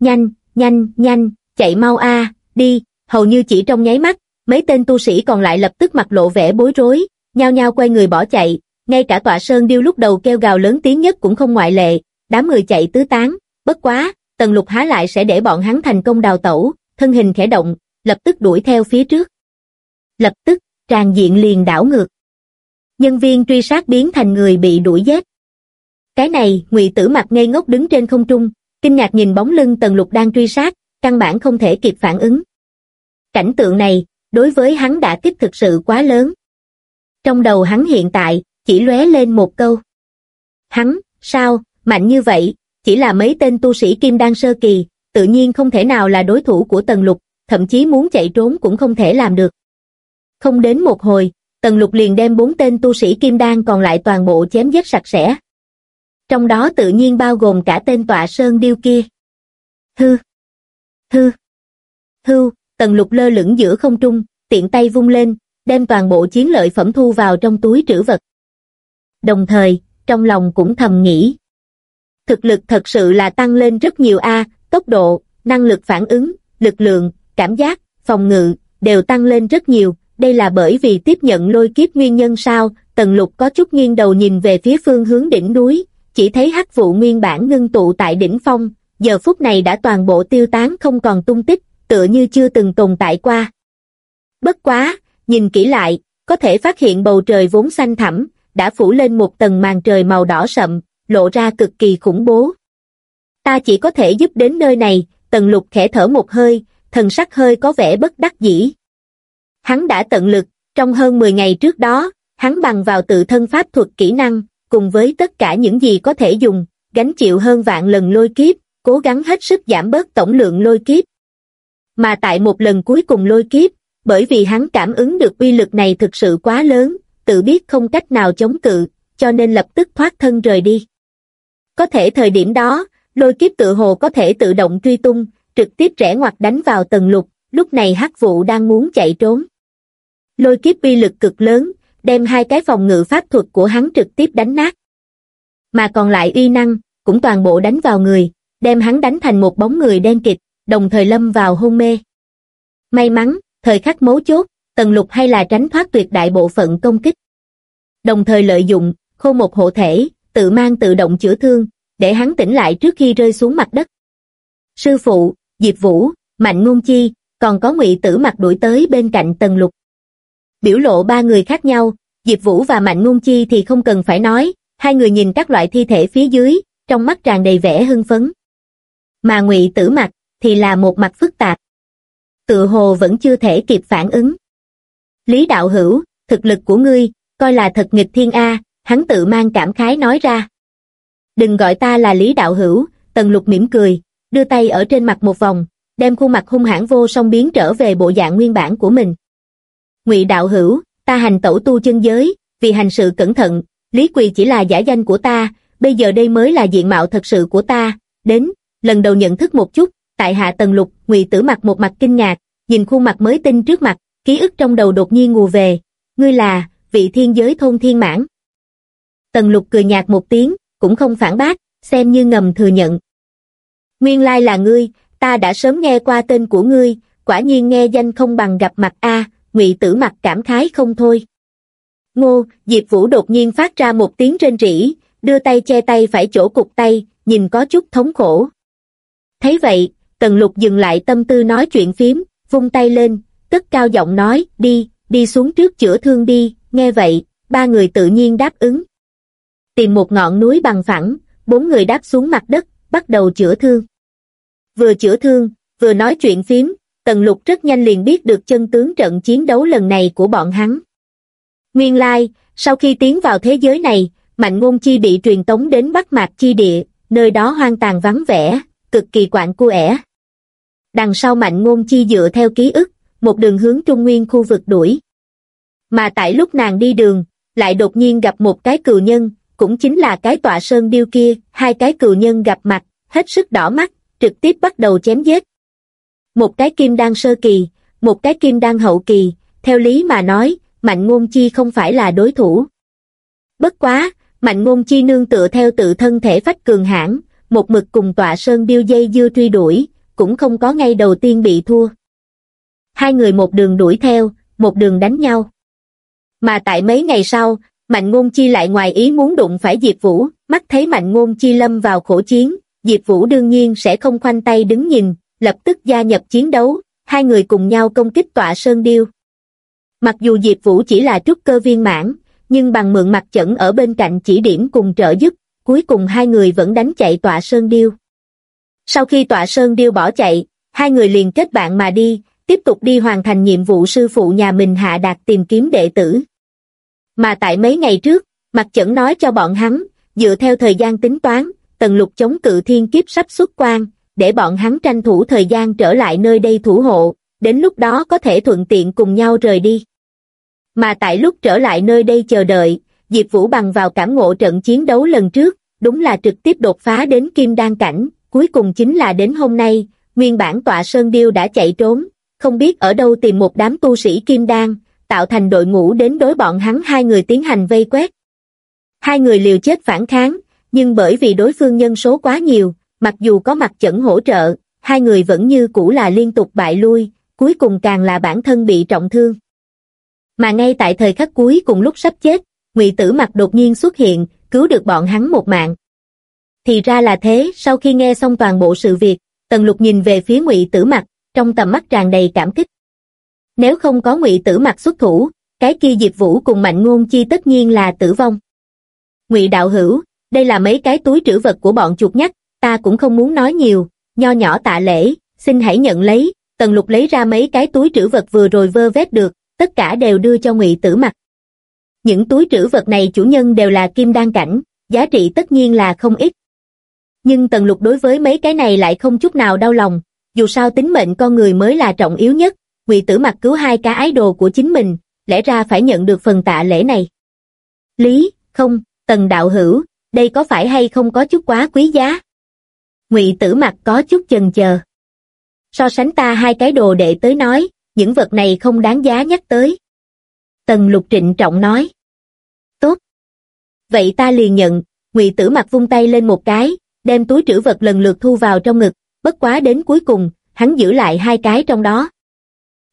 Nhanh, nhanh, nhanh, chạy mau a, đi, hầu như chỉ trong nháy mắt, mấy tên tu sĩ còn lại lập tức mặt lộ vẻ bối rối, nhao nhao quay người bỏ chạy, ngay cả tọa sơn điêu lúc đầu kêu gào lớn tiếng nhất cũng không ngoại lệ, đám người chạy tứ tán, bất quá, tần lục há lại sẽ để bọn hắn thành công đào tẩu, thân hình khẽ động, lập tức đuổi theo phía trước. Lập tức, tràn diện liền đảo ngược. Nhân viên truy sát biến thành người bị đuổi giết. Cái này, ngụy tử mặt ngây ngốc đứng trên không trung, kinh ngạc nhìn bóng lưng tần lục đang truy sát, căn bản không thể kịp phản ứng. Cảnh tượng này, đối với hắn đã kích thực sự quá lớn. Trong đầu hắn hiện tại, chỉ lóe lên một câu. Hắn, sao, mạnh như vậy, chỉ là mấy tên tu sĩ kim đan sơ kỳ, tự nhiên không thể nào là đối thủ của Tần Lục, thậm chí muốn chạy trốn cũng không thể làm được. Không đến một hồi, Tần Lục liền đem bốn tên tu sĩ kim đan còn lại toàn bộ chém giết sạch sẽ. Trong đó tự nhiên bao gồm cả tên tọa sơn điêu kia. Hư! Hư! Hư! Tần Lục lơ lửng giữa không trung, tiện tay vung lên, đem toàn bộ chiến lợi phẩm thu vào trong túi trữ vật. Đồng thời, trong lòng cũng thầm nghĩ. Thực lực thật sự là tăng lên rất nhiều a, tốc độ, năng lực phản ứng, lực lượng, cảm giác, phòng ngự, đều tăng lên rất nhiều, đây là bởi vì tiếp nhận lôi kiếp nguyên nhân sao, tần lục có chút nghiêng đầu nhìn về phía phương hướng đỉnh núi, chỉ thấy hắc vụ nguyên bản ngưng tụ tại đỉnh phong, giờ phút này đã toàn bộ tiêu tán không còn tung tích, tựa như chưa từng tồn tại qua. Bất quá, nhìn kỹ lại, có thể phát hiện bầu trời vốn xanh thẳm, đã phủ lên một tầng màn trời màu đỏ sậm, lộ ra cực kỳ khủng bố. Ta chỉ có thể giúp đến nơi này, tần lục khẽ thở một hơi, thần sắc hơi có vẻ bất đắc dĩ. Hắn đã tận lực, trong hơn 10 ngày trước đó, hắn bằng vào tự thân pháp thuật kỹ năng, cùng với tất cả những gì có thể dùng, gánh chịu hơn vạn lần lôi kiếp, cố gắng hết sức giảm bớt tổng lượng lôi kiếp. Mà tại một lần cuối cùng lôi kiếp, bởi vì hắn cảm ứng được uy lực này thực sự quá lớn, tự biết không cách nào chống cự, cho nên lập tức thoát thân rời đi. Có thể thời điểm đó, lôi kiếp tự hồ có thể tự động truy tung, trực tiếp rẽ ngoặt đánh vào tầng lục, lúc này hắc vụ đang muốn chạy trốn. Lôi kiếp uy lực cực lớn, đem hai cái phòng ngự pháp thuật của hắn trực tiếp đánh nát. Mà còn lại uy năng, cũng toàn bộ đánh vào người, đem hắn đánh thành một bóng người đen kịt, đồng thời lâm vào hôn mê. May mắn, thời khắc mấu chốt, tần lục hay là tránh thoát tuyệt đại bộ phận công kích. Đồng thời lợi dụng, khô một hộ thể, tự mang tự động chữa thương, để hắn tỉnh lại trước khi rơi xuống mặt đất. Sư phụ, Diệp Vũ, Mạnh Ngôn Chi, còn có ngụy tử mặt đuổi tới bên cạnh tần lục. Biểu lộ ba người khác nhau, Diệp Vũ và Mạnh Ngôn Chi thì không cần phải nói, hai người nhìn các loại thi thể phía dưới, trong mắt tràn đầy vẻ hưng phấn. Mà ngụy tử mặt, thì là một mặt phức tạp. Tự hồ vẫn chưa thể kịp phản ứng. Lý đạo hữu, thực lực của ngươi, coi là thật nghịch thiên A, hắn tự mang cảm khái nói ra. Đừng gọi ta là Lý đạo hữu, tần lục mỉm cười, đưa tay ở trên mặt một vòng, đem khuôn mặt hung hãn vô song biến trở về bộ dạng nguyên bản của mình. Ngụy đạo hữu, ta hành tẩu tu chân giới, vì hành sự cẩn thận, Lý Quỳ chỉ là giả danh của ta, bây giờ đây mới là diện mạo thật sự của ta, đến, lần đầu nhận thức một chút, tại hạ tần lục, ngụy tử mặt một mặt kinh ngạc, nhìn khuôn mặt mới tinh trước mặt, ký ức trong đầu đột nhiên ngù về, ngươi là, vị thiên giới thôn thiên mãn. Tần lục cười nhạt một tiếng, cũng không phản bác, xem như ngầm thừa nhận. Nguyên lai là ngươi, ta đã sớm nghe qua tên của ngươi, quả nhiên nghe danh không bằng gặp mặt a ngụy tử mặt cảm khái không thôi. Ngô, Diệp Vũ đột nhiên phát ra một tiếng rên rỉ, đưa tay che tay phải chỗ cục tay, nhìn có chút thống khổ. Thấy vậy, Tần Lục dừng lại tâm tư nói chuyện phím, vung tay lên, tức cao giọng nói, đi, đi xuống trước chữa thương đi, nghe vậy, ba người tự nhiên đáp ứng. Tìm một ngọn núi bằng phẳng, bốn người đáp xuống mặt đất, bắt đầu chữa thương. Vừa chữa thương, vừa nói chuyện phím, Tần Lục rất nhanh liền biết được chân tướng trận chiến đấu lần này của bọn hắn. Nguyên lai, sau khi tiến vào thế giới này, Mạnh Ngôn Chi bị truyền tống đến Bắc Mạc Chi Địa, nơi đó hoang tàn vắng vẻ, cực kỳ quạnh cu ẻ. Đằng sau Mạnh Ngôn Chi dựa theo ký ức, một đường hướng Trung Nguyên khu vực đuổi. Mà tại lúc nàng đi đường, lại đột nhiên gặp một cái cừu nhân, cũng chính là cái tọa sơn điêu kia, hai cái cừu nhân gặp mặt, hết sức đỏ mắt, trực tiếp bắt đầu chém giết. Một cái kim đan sơ kỳ, một cái kim đan hậu kỳ, theo lý mà nói, Mạnh Ngôn Chi không phải là đối thủ. Bất quá, Mạnh Ngôn Chi nương tựa theo tự thân thể phách cường hãn, một mực cùng tọa sơn điêu dây dưa truy đuổi, cũng không có ngay đầu tiên bị thua. Hai người một đường đuổi theo, một đường đánh nhau. Mà tại mấy ngày sau, Mạnh Ngôn Chi lại ngoài ý muốn đụng phải Diệp Vũ, mắt thấy Mạnh Ngôn Chi lâm vào khổ chiến, Diệp Vũ đương nhiên sẽ không khoanh tay đứng nhìn, lập tức gia nhập chiến đấu, hai người cùng nhau công kích tọa Sơn Điêu. Mặc dù Diệp Vũ chỉ là trúc cơ viên mãn, nhưng bằng mượn mặt chẩn ở bên cạnh chỉ điểm cùng trợ giúp, cuối cùng hai người vẫn đánh chạy tọa Sơn Điêu. Sau khi tọa Sơn Điêu bỏ chạy, hai người liền kết bạn mà đi, tiếp tục đi hoàn thành nhiệm vụ sư phụ nhà mình hạ đạt tìm kiếm đệ tử. Mà tại mấy ngày trước, mặt chẩn nói cho bọn hắn, dựa theo thời gian tính toán, tần lục chống cự thiên kiếp sắp xuất quan, để bọn hắn tranh thủ thời gian trở lại nơi đây thủ hộ, đến lúc đó có thể thuận tiện cùng nhau rời đi. Mà tại lúc trở lại nơi đây chờ đợi, Diệp Vũ bằng vào cảm ngộ trận chiến đấu lần trước, đúng là trực tiếp đột phá đến kim đan cảnh, cuối cùng chính là đến hôm nay, nguyên bản tọa Sơn Điêu đã chạy trốn, không biết ở đâu tìm một đám tu sĩ kim đan, tạo thành đội ngũ đến đối bọn hắn hai người tiến hành vây quét. Hai người liều chết phản kháng, nhưng bởi vì đối phương nhân số quá nhiều, mặc dù có mặt chẩn hỗ trợ, hai người vẫn như cũ là liên tục bại lui, cuối cùng càng là bản thân bị trọng thương. Mà ngay tại thời khắc cuối cùng lúc sắp chết, ngụy tử mặt đột nhiên xuất hiện, cứu được bọn hắn một mạng. Thì ra là thế, sau khi nghe xong toàn bộ sự việc, Tần Lục nhìn về phía ngụy tử mặt, trong tầm mắt tràn đầy cảm kích. Nếu không có ngụy tử mặt xuất thủ, cái kia Diệp Vũ cùng Mạnh Ngôn Chi tất nhiên là tử vong. Ngụy đạo hữu, đây là mấy cái túi trữ vật của bọn chuột nhắt, ta cũng không muốn nói nhiều, nho nhỏ tạ lễ, xin hãy nhận lấy, tần lục lấy ra mấy cái túi trữ vật vừa rồi vơ vét được, tất cả đều đưa cho ngụy tử mặc. Những túi trữ vật này chủ nhân đều là kim đan cảnh, giá trị tất nhiên là không ít. Nhưng tần lục đối với mấy cái này lại không chút nào đau lòng, dù sao tính mệnh con người mới là trọng yếu nhất, ngụy tử mặc cứu hai cái ái đồ của chính mình, lẽ ra phải nhận được phần tạ lễ này. Lý, không, tần đạo hữu, đây có phải hay không có chút quá quý giá? Ngụy tử mặc có chút chần chờ. So sánh ta hai cái đồ đệ tới nói, những vật này không đáng giá nhắc tới. Tần lục trịnh trọng nói. Tốt. Vậy ta liền nhận, ngụy tử mặc vung tay lên một cái, đem túi trữ vật lần lượt thu vào trong ngực, bất quá đến cuối cùng, hắn giữ lại hai cái trong đó.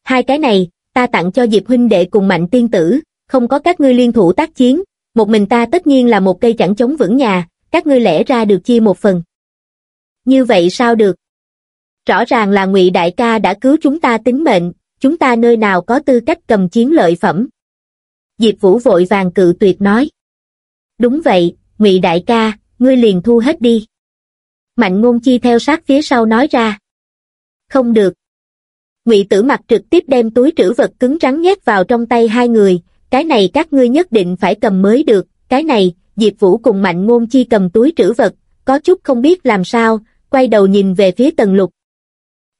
Hai cái này, ta tặng cho Diệp huynh đệ cùng mạnh tiên tử, không có các ngươi liên thủ tác chiến, một mình ta tất nhiên là một cây chẳng chống vững nhà, các ngươi lẽ ra được chia một phần. Như vậy sao được? Rõ ràng là ngụy đại ca đã cứu chúng ta tính mệnh, chúng ta nơi nào có tư cách cầm chiến lợi phẩm. Diệp Vũ vội vàng cự tuyệt nói. Đúng vậy, ngụy đại ca, ngươi liền thu hết đi. Mạnh ngôn chi theo sát phía sau nói ra. Không được. Ngụy tử mặt trực tiếp đem túi trữ vật cứng rắn nhét vào trong tay hai người, cái này các ngươi nhất định phải cầm mới được, cái này, Diệp Vũ cùng Mạnh Ngôn Chi cầm túi trữ vật, có chút không biết làm sao, quay đầu nhìn về phía Tần Lục.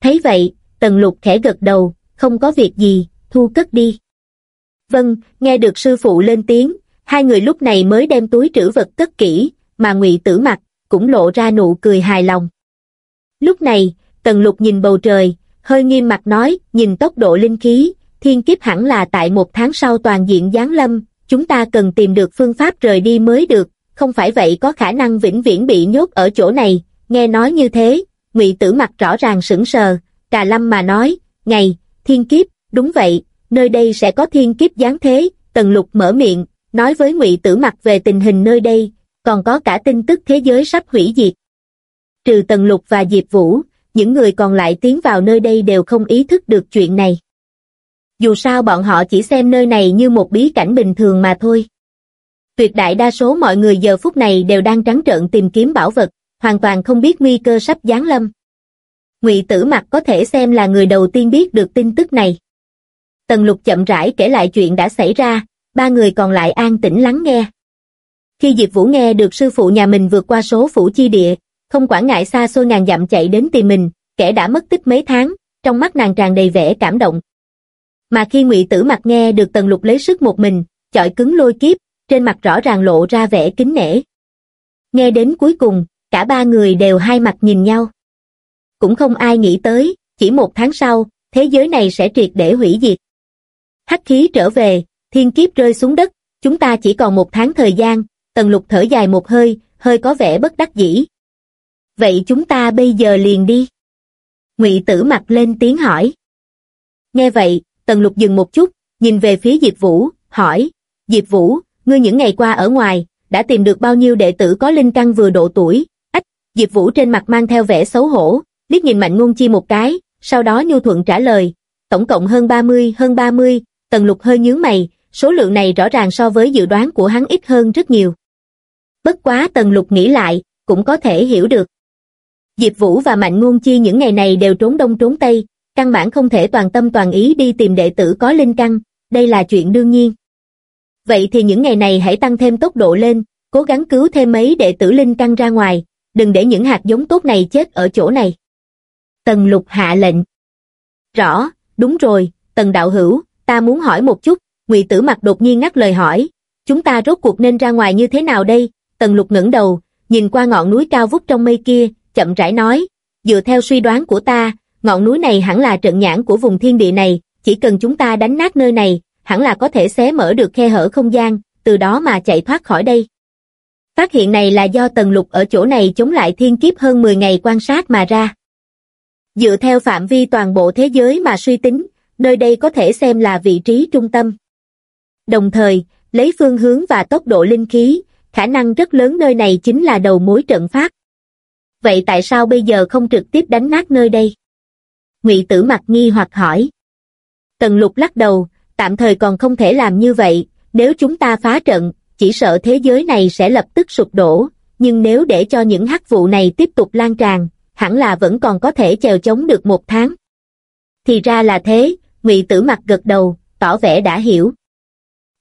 Thấy vậy, Tần Lục khẽ gật đầu, không có việc gì, thu cất đi. Vâng, nghe được sư phụ lên tiếng, hai người lúc này mới đem túi trữ vật cất kỹ, mà ngụy tử mặt, cũng lộ ra nụ cười hài lòng. Lúc này, Tần Lục nhìn bầu trời, hơi nghiêm mặt nói, nhìn tốc độ linh khí, thiên kiếp hẳn là tại một tháng sau toàn diện giáng lâm, chúng ta cần tìm được phương pháp rời đi mới được, không phải vậy có khả năng vĩnh viễn bị nhốt ở chỗ này, nghe nói như thế, ngụy tử mặt rõ ràng sững sờ, cà lâm mà nói, ngày, thiên kiếp, đúng vậy, nơi đây sẽ có thiên kiếp giáng thế, tần lục mở miệng, nói với ngụy tử mặt về tình hình nơi đây, còn có cả tin tức thế giới sắp hủy diệt. Trừ tần lục và Diệp Vũ, những người còn lại tiến vào nơi đây đều không ý thức được chuyện này. Dù sao bọn họ chỉ xem nơi này như một bí cảnh bình thường mà thôi. Tuyệt đại đa số mọi người giờ phút này đều đang trắng trợn tìm kiếm bảo vật, hoàn toàn không biết nguy cơ sắp giáng lâm. Ngụy Tử Mặc có thể xem là người đầu tiên biết được tin tức này. Tần Lục chậm rãi kể lại chuyện đã xảy ra, ba người còn lại an tĩnh lắng nghe. Khi Diệp Vũ nghe được sư phụ nhà mình vượt qua số phủ chi địa, không quản ngại xa xôi ngàn dặm chạy đến tìm mình, kẻ đã mất tích mấy tháng, trong mắt nàng tràn đầy vẻ cảm động. Mà khi Ngụy Tử Mặc nghe được Tần Lục lấy sức một mình, chọi cứng lôi kiếp, trên mặt rõ ràng lộ ra vẻ kính nể. Nghe đến cuối cùng, cả ba người đều hai mặt nhìn nhau. Cũng không ai nghĩ tới, chỉ một tháng sau, thế giới này sẽ triệt để hủy diệt. Hắc khí trở về, thiên kiếp rơi xuống đất, chúng ta chỉ còn một tháng thời gian, Tần Lục thở dài một hơi, hơi có vẻ bất đắc dĩ. Vậy chúng ta bây giờ liền đi. Ngụy Tử mặt lên tiếng hỏi. Nghe vậy, Tần Lục dừng một chút, nhìn về phía Diệp Vũ, hỏi, Diệp Vũ, ngươi những ngày qua ở ngoài, đã tìm được bao nhiêu đệ tử có linh căn vừa độ tuổi? Diệp Vũ trên mặt mang theo vẻ xấu hổ, liếc nhìn Mạnh Ngôn Chi một cái, sau đó nhu thuận trả lời, tổng cộng hơn 30, hơn 30, Tần Lục hơi nhướng mày, số lượng này rõ ràng so với dự đoán của hắn ít hơn rất nhiều. Bất quá Tần Lục nghĩ lại, cũng có thể hiểu được. Diệp Vũ và Mạnh Ngôn Chi những ngày này đều trốn đông trốn tây, căn bản không thể toàn tâm toàn ý đi tìm đệ tử có linh căn, đây là chuyện đương nhiên. Vậy thì những ngày này hãy tăng thêm tốc độ lên, cố gắng cứu thêm mấy đệ tử linh căn ra ngoài, đừng để những hạt giống tốt này chết ở chỗ này. Tần lục hạ lệnh. Rõ, đúng rồi, tần đạo hữu, ta muốn hỏi một chút, ngụy tử mặt đột nhiên ngắt lời hỏi, chúng ta rốt cuộc nên ra ngoài như thế nào đây? Tần lục ngẩng đầu, nhìn qua ngọn núi cao vút trong mây kia, chậm rãi nói, dựa theo suy đoán của ta, ngọn núi này hẳn là trận nhãn của vùng thiên địa này, chỉ cần chúng ta đánh nát nơi này, hẳn là có thể xé mở được khe hở không gian, từ đó mà chạy thoát khỏi đây. Phát hiện này là do tần lục ở chỗ này chống lại thiên kiếp hơn 10 ngày quan sát mà ra. Dựa theo phạm vi toàn bộ thế giới mà suy tính, nơi đây có thể xem là vị trí trung tâm. Đồng thời, lấy phương hướng và tốc độ linh khí, khả năng rất lớn nơi này chính là đầu mối trận pháp. Vậy tại sao bây giờ không trực tiếp đánh nát nơi đây? Ngụy Tử mặt nghi hoặc hỏi. Tần lục lắc đầu, tạm thời còn không thể làm như vậy, nếu chúng ta phá trận, chỉ sợ thế giới này sẽ lập tức sụp đổ, nhưng nếu để cho những hắc vụ này tiếp tục lan tràn, hẳn là vẫn còn có thể chèo chống được một tháng. Thì ra là thế, ngụy tử mặt gật đầu, tỏ vẻ đã hiểu.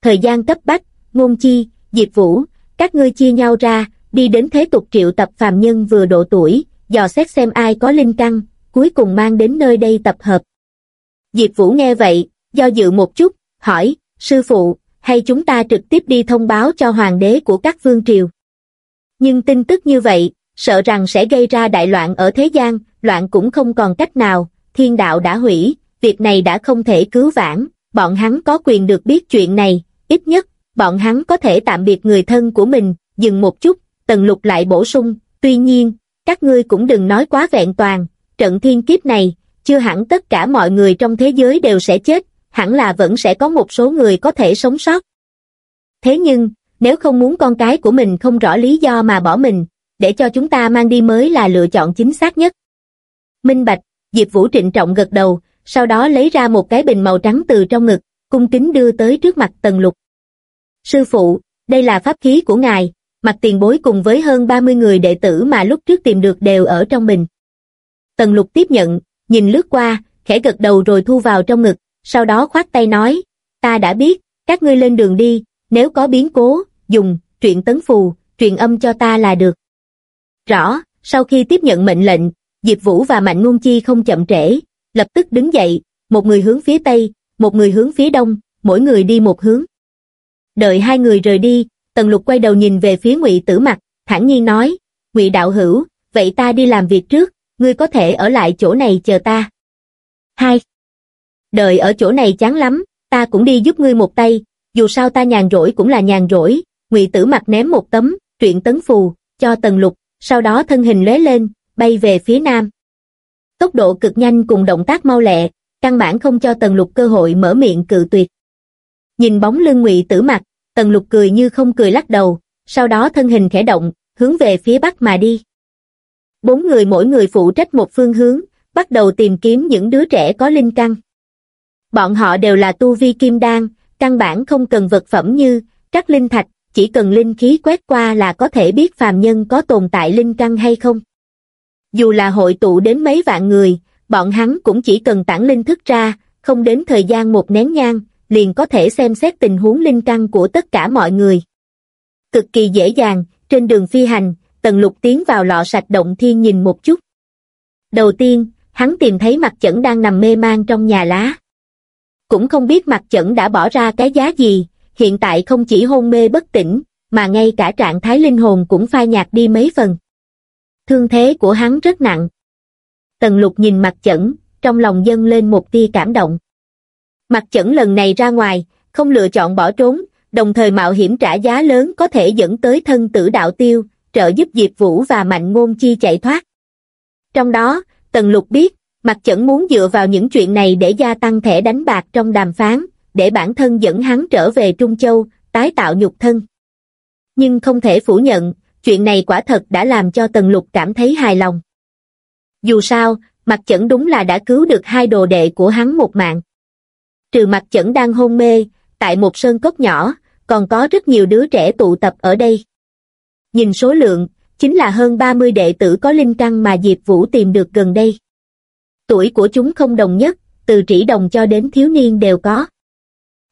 Thời gian cấp bách, ngôn chi, diệp vũ, các ngươi chia nhau ra, đi đến thế tục triệu tập phàm nhân vừa độ tuổi, dò xét xem ai có linh căn, cuối cùng mang đến nơi đây tập hợp. Diệp Vũ nghe vậy, do dự một chút, hỏi, sư phụ, hay chúng ta trực tiếp đi thông báo cho hoàng đế của các vương triều. Nhưng tin tức như vậy, sợ rằng sẽ gây ra đại loạn ở thế gian, loạn cũng không còn cách nào, thiên đạo đã hủy, việc này đã không thể cứu vãn, bọn hắn có quyền được biết chuyện này, ít nhất, bọn hắn có thể tạm biệt người thân của mình, dừng một chút, tần lục lại bổ sung, tuy nhiên, các ngươi cũng đừng nói quá vẹn toàn, trận thiên kiếp này, chưa hẳn tất cả mọi người trong thế giới đều sẽ chết, hẳn là vẫn sẽ có một số người có thể sống sót. Thế nhưng, nếu không muốn con cái của mình không rõ lý do mà bỏ mình, để cho chúng ta mang đi mới là lựa chọn chính xác nhất. Minh Bạch, Diệp Vũ trịnh trọng gật đầu, sau đó lấy ra một cái bình màu trắng từ trong ngực, cung kính đưa tới trước mặt Tần Lục. Sư phụ, đây là pháp khí của ngài, mặt tiền bối cùng với hơn 30 người đệ tử mà lúc trước tìm được đều ở trong bình. Tần Lục tiếp nhận, nhìn lướt qua, khẽ gật đầu rồi thu vào trong ngực, sau đó khoát tay nói, ta đã biết, các ngươi lên đường đi, nếu có biến cố, dùng, truyện tấn phù, truyền âm cho ta là được. Rõ, sau khi tiếp nhận mệnh lệnh, Diệp Vũ và Mạnh Ngôn Chi không chậm trễ, lập tức đứng dậy, một người hướng phía Tây, một người hướng phía Đông, mỗi người đi một hướng. Đợi hai người rời đi, Tần Lục quay đầu nhìn về phía Ngụy Tử Mặc, thản nhiên nói, Ngụy đạo hữu, vậy ta đi làm việc trước, ngươi có thể ở lại chỗ này chờ ta. Hai. Đợi ở chỗ này chán lắm, ta cũng đi giúp ngươi một tay, dù sao ta nhàn rỗi cũng là nhàn rỗi, Ngụy Tử Mặc ném một tấm truyện tấn phù cho Tần Lục, sau đó thân hình lóe lên, bay về phía nam. Tốc độ cực nhanh cùng động tác mau lẹ, căn bản không cho Tần Lục cơ hội mở miệng cự tuyệt. Nhìn bóng lưng Ngụy Tử Mặc, Tần Lục cười như không cười lắc đầu, sau đó thân hình khẽ động, hướng về phía bắc mà đi. Bốn người mỗi người phụ trách một phương hướng, bắt đầu tìm kiếm những đứa trẻ có linh căn. Bọn họ đều là tu vi kim đan, căn bản không cần vật phẩm như các linh thạch, chỉ cần linh khí quét qua là có thể biết phàm nhân có tồn tại linh căn hay không. Dù là hội tụ đến mấy vạn người, bọn hắn cũng chỉ cần tản linh thức ra, không đến thời gian một nén nhang, liền có thể xem xét tình huống linh căn của tất cả mọi người. Cực kỳ dễ dàng, trên đường phi hành, Tần Lục tiến vào lọ sạch động thiên nhìn một chút. Đầu tiên, hắn tìm thấy mặt chẩn đang nằm mê man trong nhà lá. Cũng không biết mặt chẩn đã bỏ ra cái giá gì, hiện tại không chỉ hôn mê bất tỉnh, mà ngay cả trạng thái linh hồn cũng phai nhạt đi mấy phần. Thương thế của hắn rất nặng. Tần lục nhìn mặt chẩn, trong lòng dâng lên một tia cảm động. Mặt chẩn lần này ra ngoài, không lựa chọn bỏ trốn, đồng thời mạo hiểm trả giá lớn có thể dẫn tới thân tử đạo tiêu, trợ giúp Diệp Vũ và Mạnh Ngôn Chi chạy thoát. Trong đó, Tần Lục biết, Mặt Chẩn muốn dựa vào những chuyện này để gia tăng thẻ đánh bạc trong đàm phán, để bản thân dẫn hắn trở về Trung Châu, tái tạo nhục thân. Nhưng không thể phủ nhận, chuyện này quả thật đã làm cho Tần Lục cảm thấy hài lòng. Dù sao, Mặt Chẩn đúng là đã cứu được hai đồ đệ của hắn một mạng. Trừ Mặt Chẩn đang hôn mê, tại một sơn cốc nhỏ, còn có rất nhiều đứa trẻ tụ tập ở đây. Nhìn số lượng, chính là hơn 30 đệ tử có linh căn mà Diệp Vũ tìm được gần đây. Tuổi của chúng không đồng nhất, từ trĩ đồng cho đến thiếu niên đều có.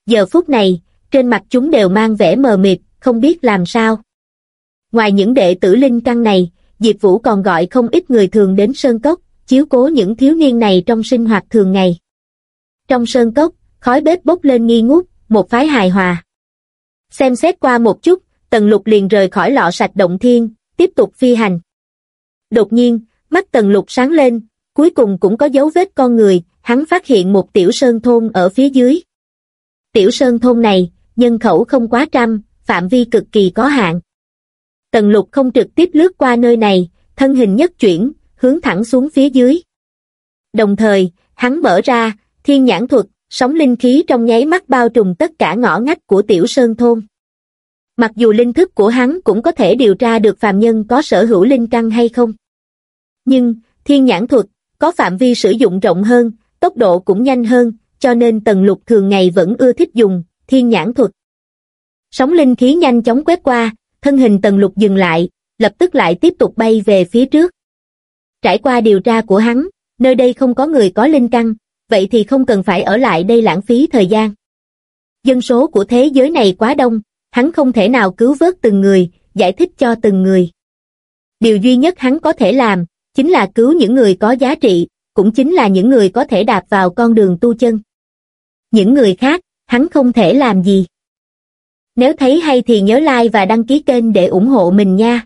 Giờ phút này, trên mặt chúng đều mang vẻ mờ mịt, không biết làm sao. Ngoài những đệ tử linh căn này, Diệp Vũ còn gọi không ít người thường đến Sơn Cốc, chiếu cố những thiếu niên này trong sinh hoạt thường ngày. Trong Sơn Cốc, khói bếp bốc lên nghi ngút, một phái hài hòa. Xem xét qua một chút, Tần Lục liền rời khỏi lọ sạch động thiên, tiếp tục phi hành. Đột nhiên, mắt Tần Lục sáng lên, cuối cùng cũng có dấu vết con người, hắn phát hiện một tiểu sơn thôn ở phía dưới. Tiểu sơn thôn này, nhân khẩu không quá trăm, phạm vi cực kỳ có hạn. Tần Lục không trực tiếp lướt qua nơi này, thân hình nhất chuyển, hướng thẳng xuống phía dưới. Đồng thời, hắn mở ra, thiên nhãn thuật, sóng linh khí trong nháy mắt bao trùm tất cả ngõ ngách của tiểu sơn thôn. Mặc dù linh thức của hắn cũng có thể điều tra được phàm nhân có sở hữu linh căn hay không. Nhưng, thiên nhãn thuật, có phạm vi sử dụng rộng hơn, tốc độ cũng nhanh hơn, cho nên tần lục thường ngày vẫn ưa thích dùng, thiên nhãn thuật. Sóng linh khí nhanh chóng quét qua, thân hình tần lục dừng lại, lập tức lại tiếp tục bay về phía trước. Trải qua điều tra của hắn, nơi đây không có người có linh căn, vậy thì không cần phải ở lại đây lãng phí thời gian. Dân số của thế giới này quá đông, hắn không thể nào cứu vớt từng người, giải thích cho từng người. Điều duy nhất hắn có thể làm, chính là cứu những người có giá trị, cũng chính là những người có thể đạp vào con đường tu chân. Những người khác, hắn không thể làm gì. Nếu thấy hay thì nhớ like và đăng ký kênh để ủng hộ mình nha.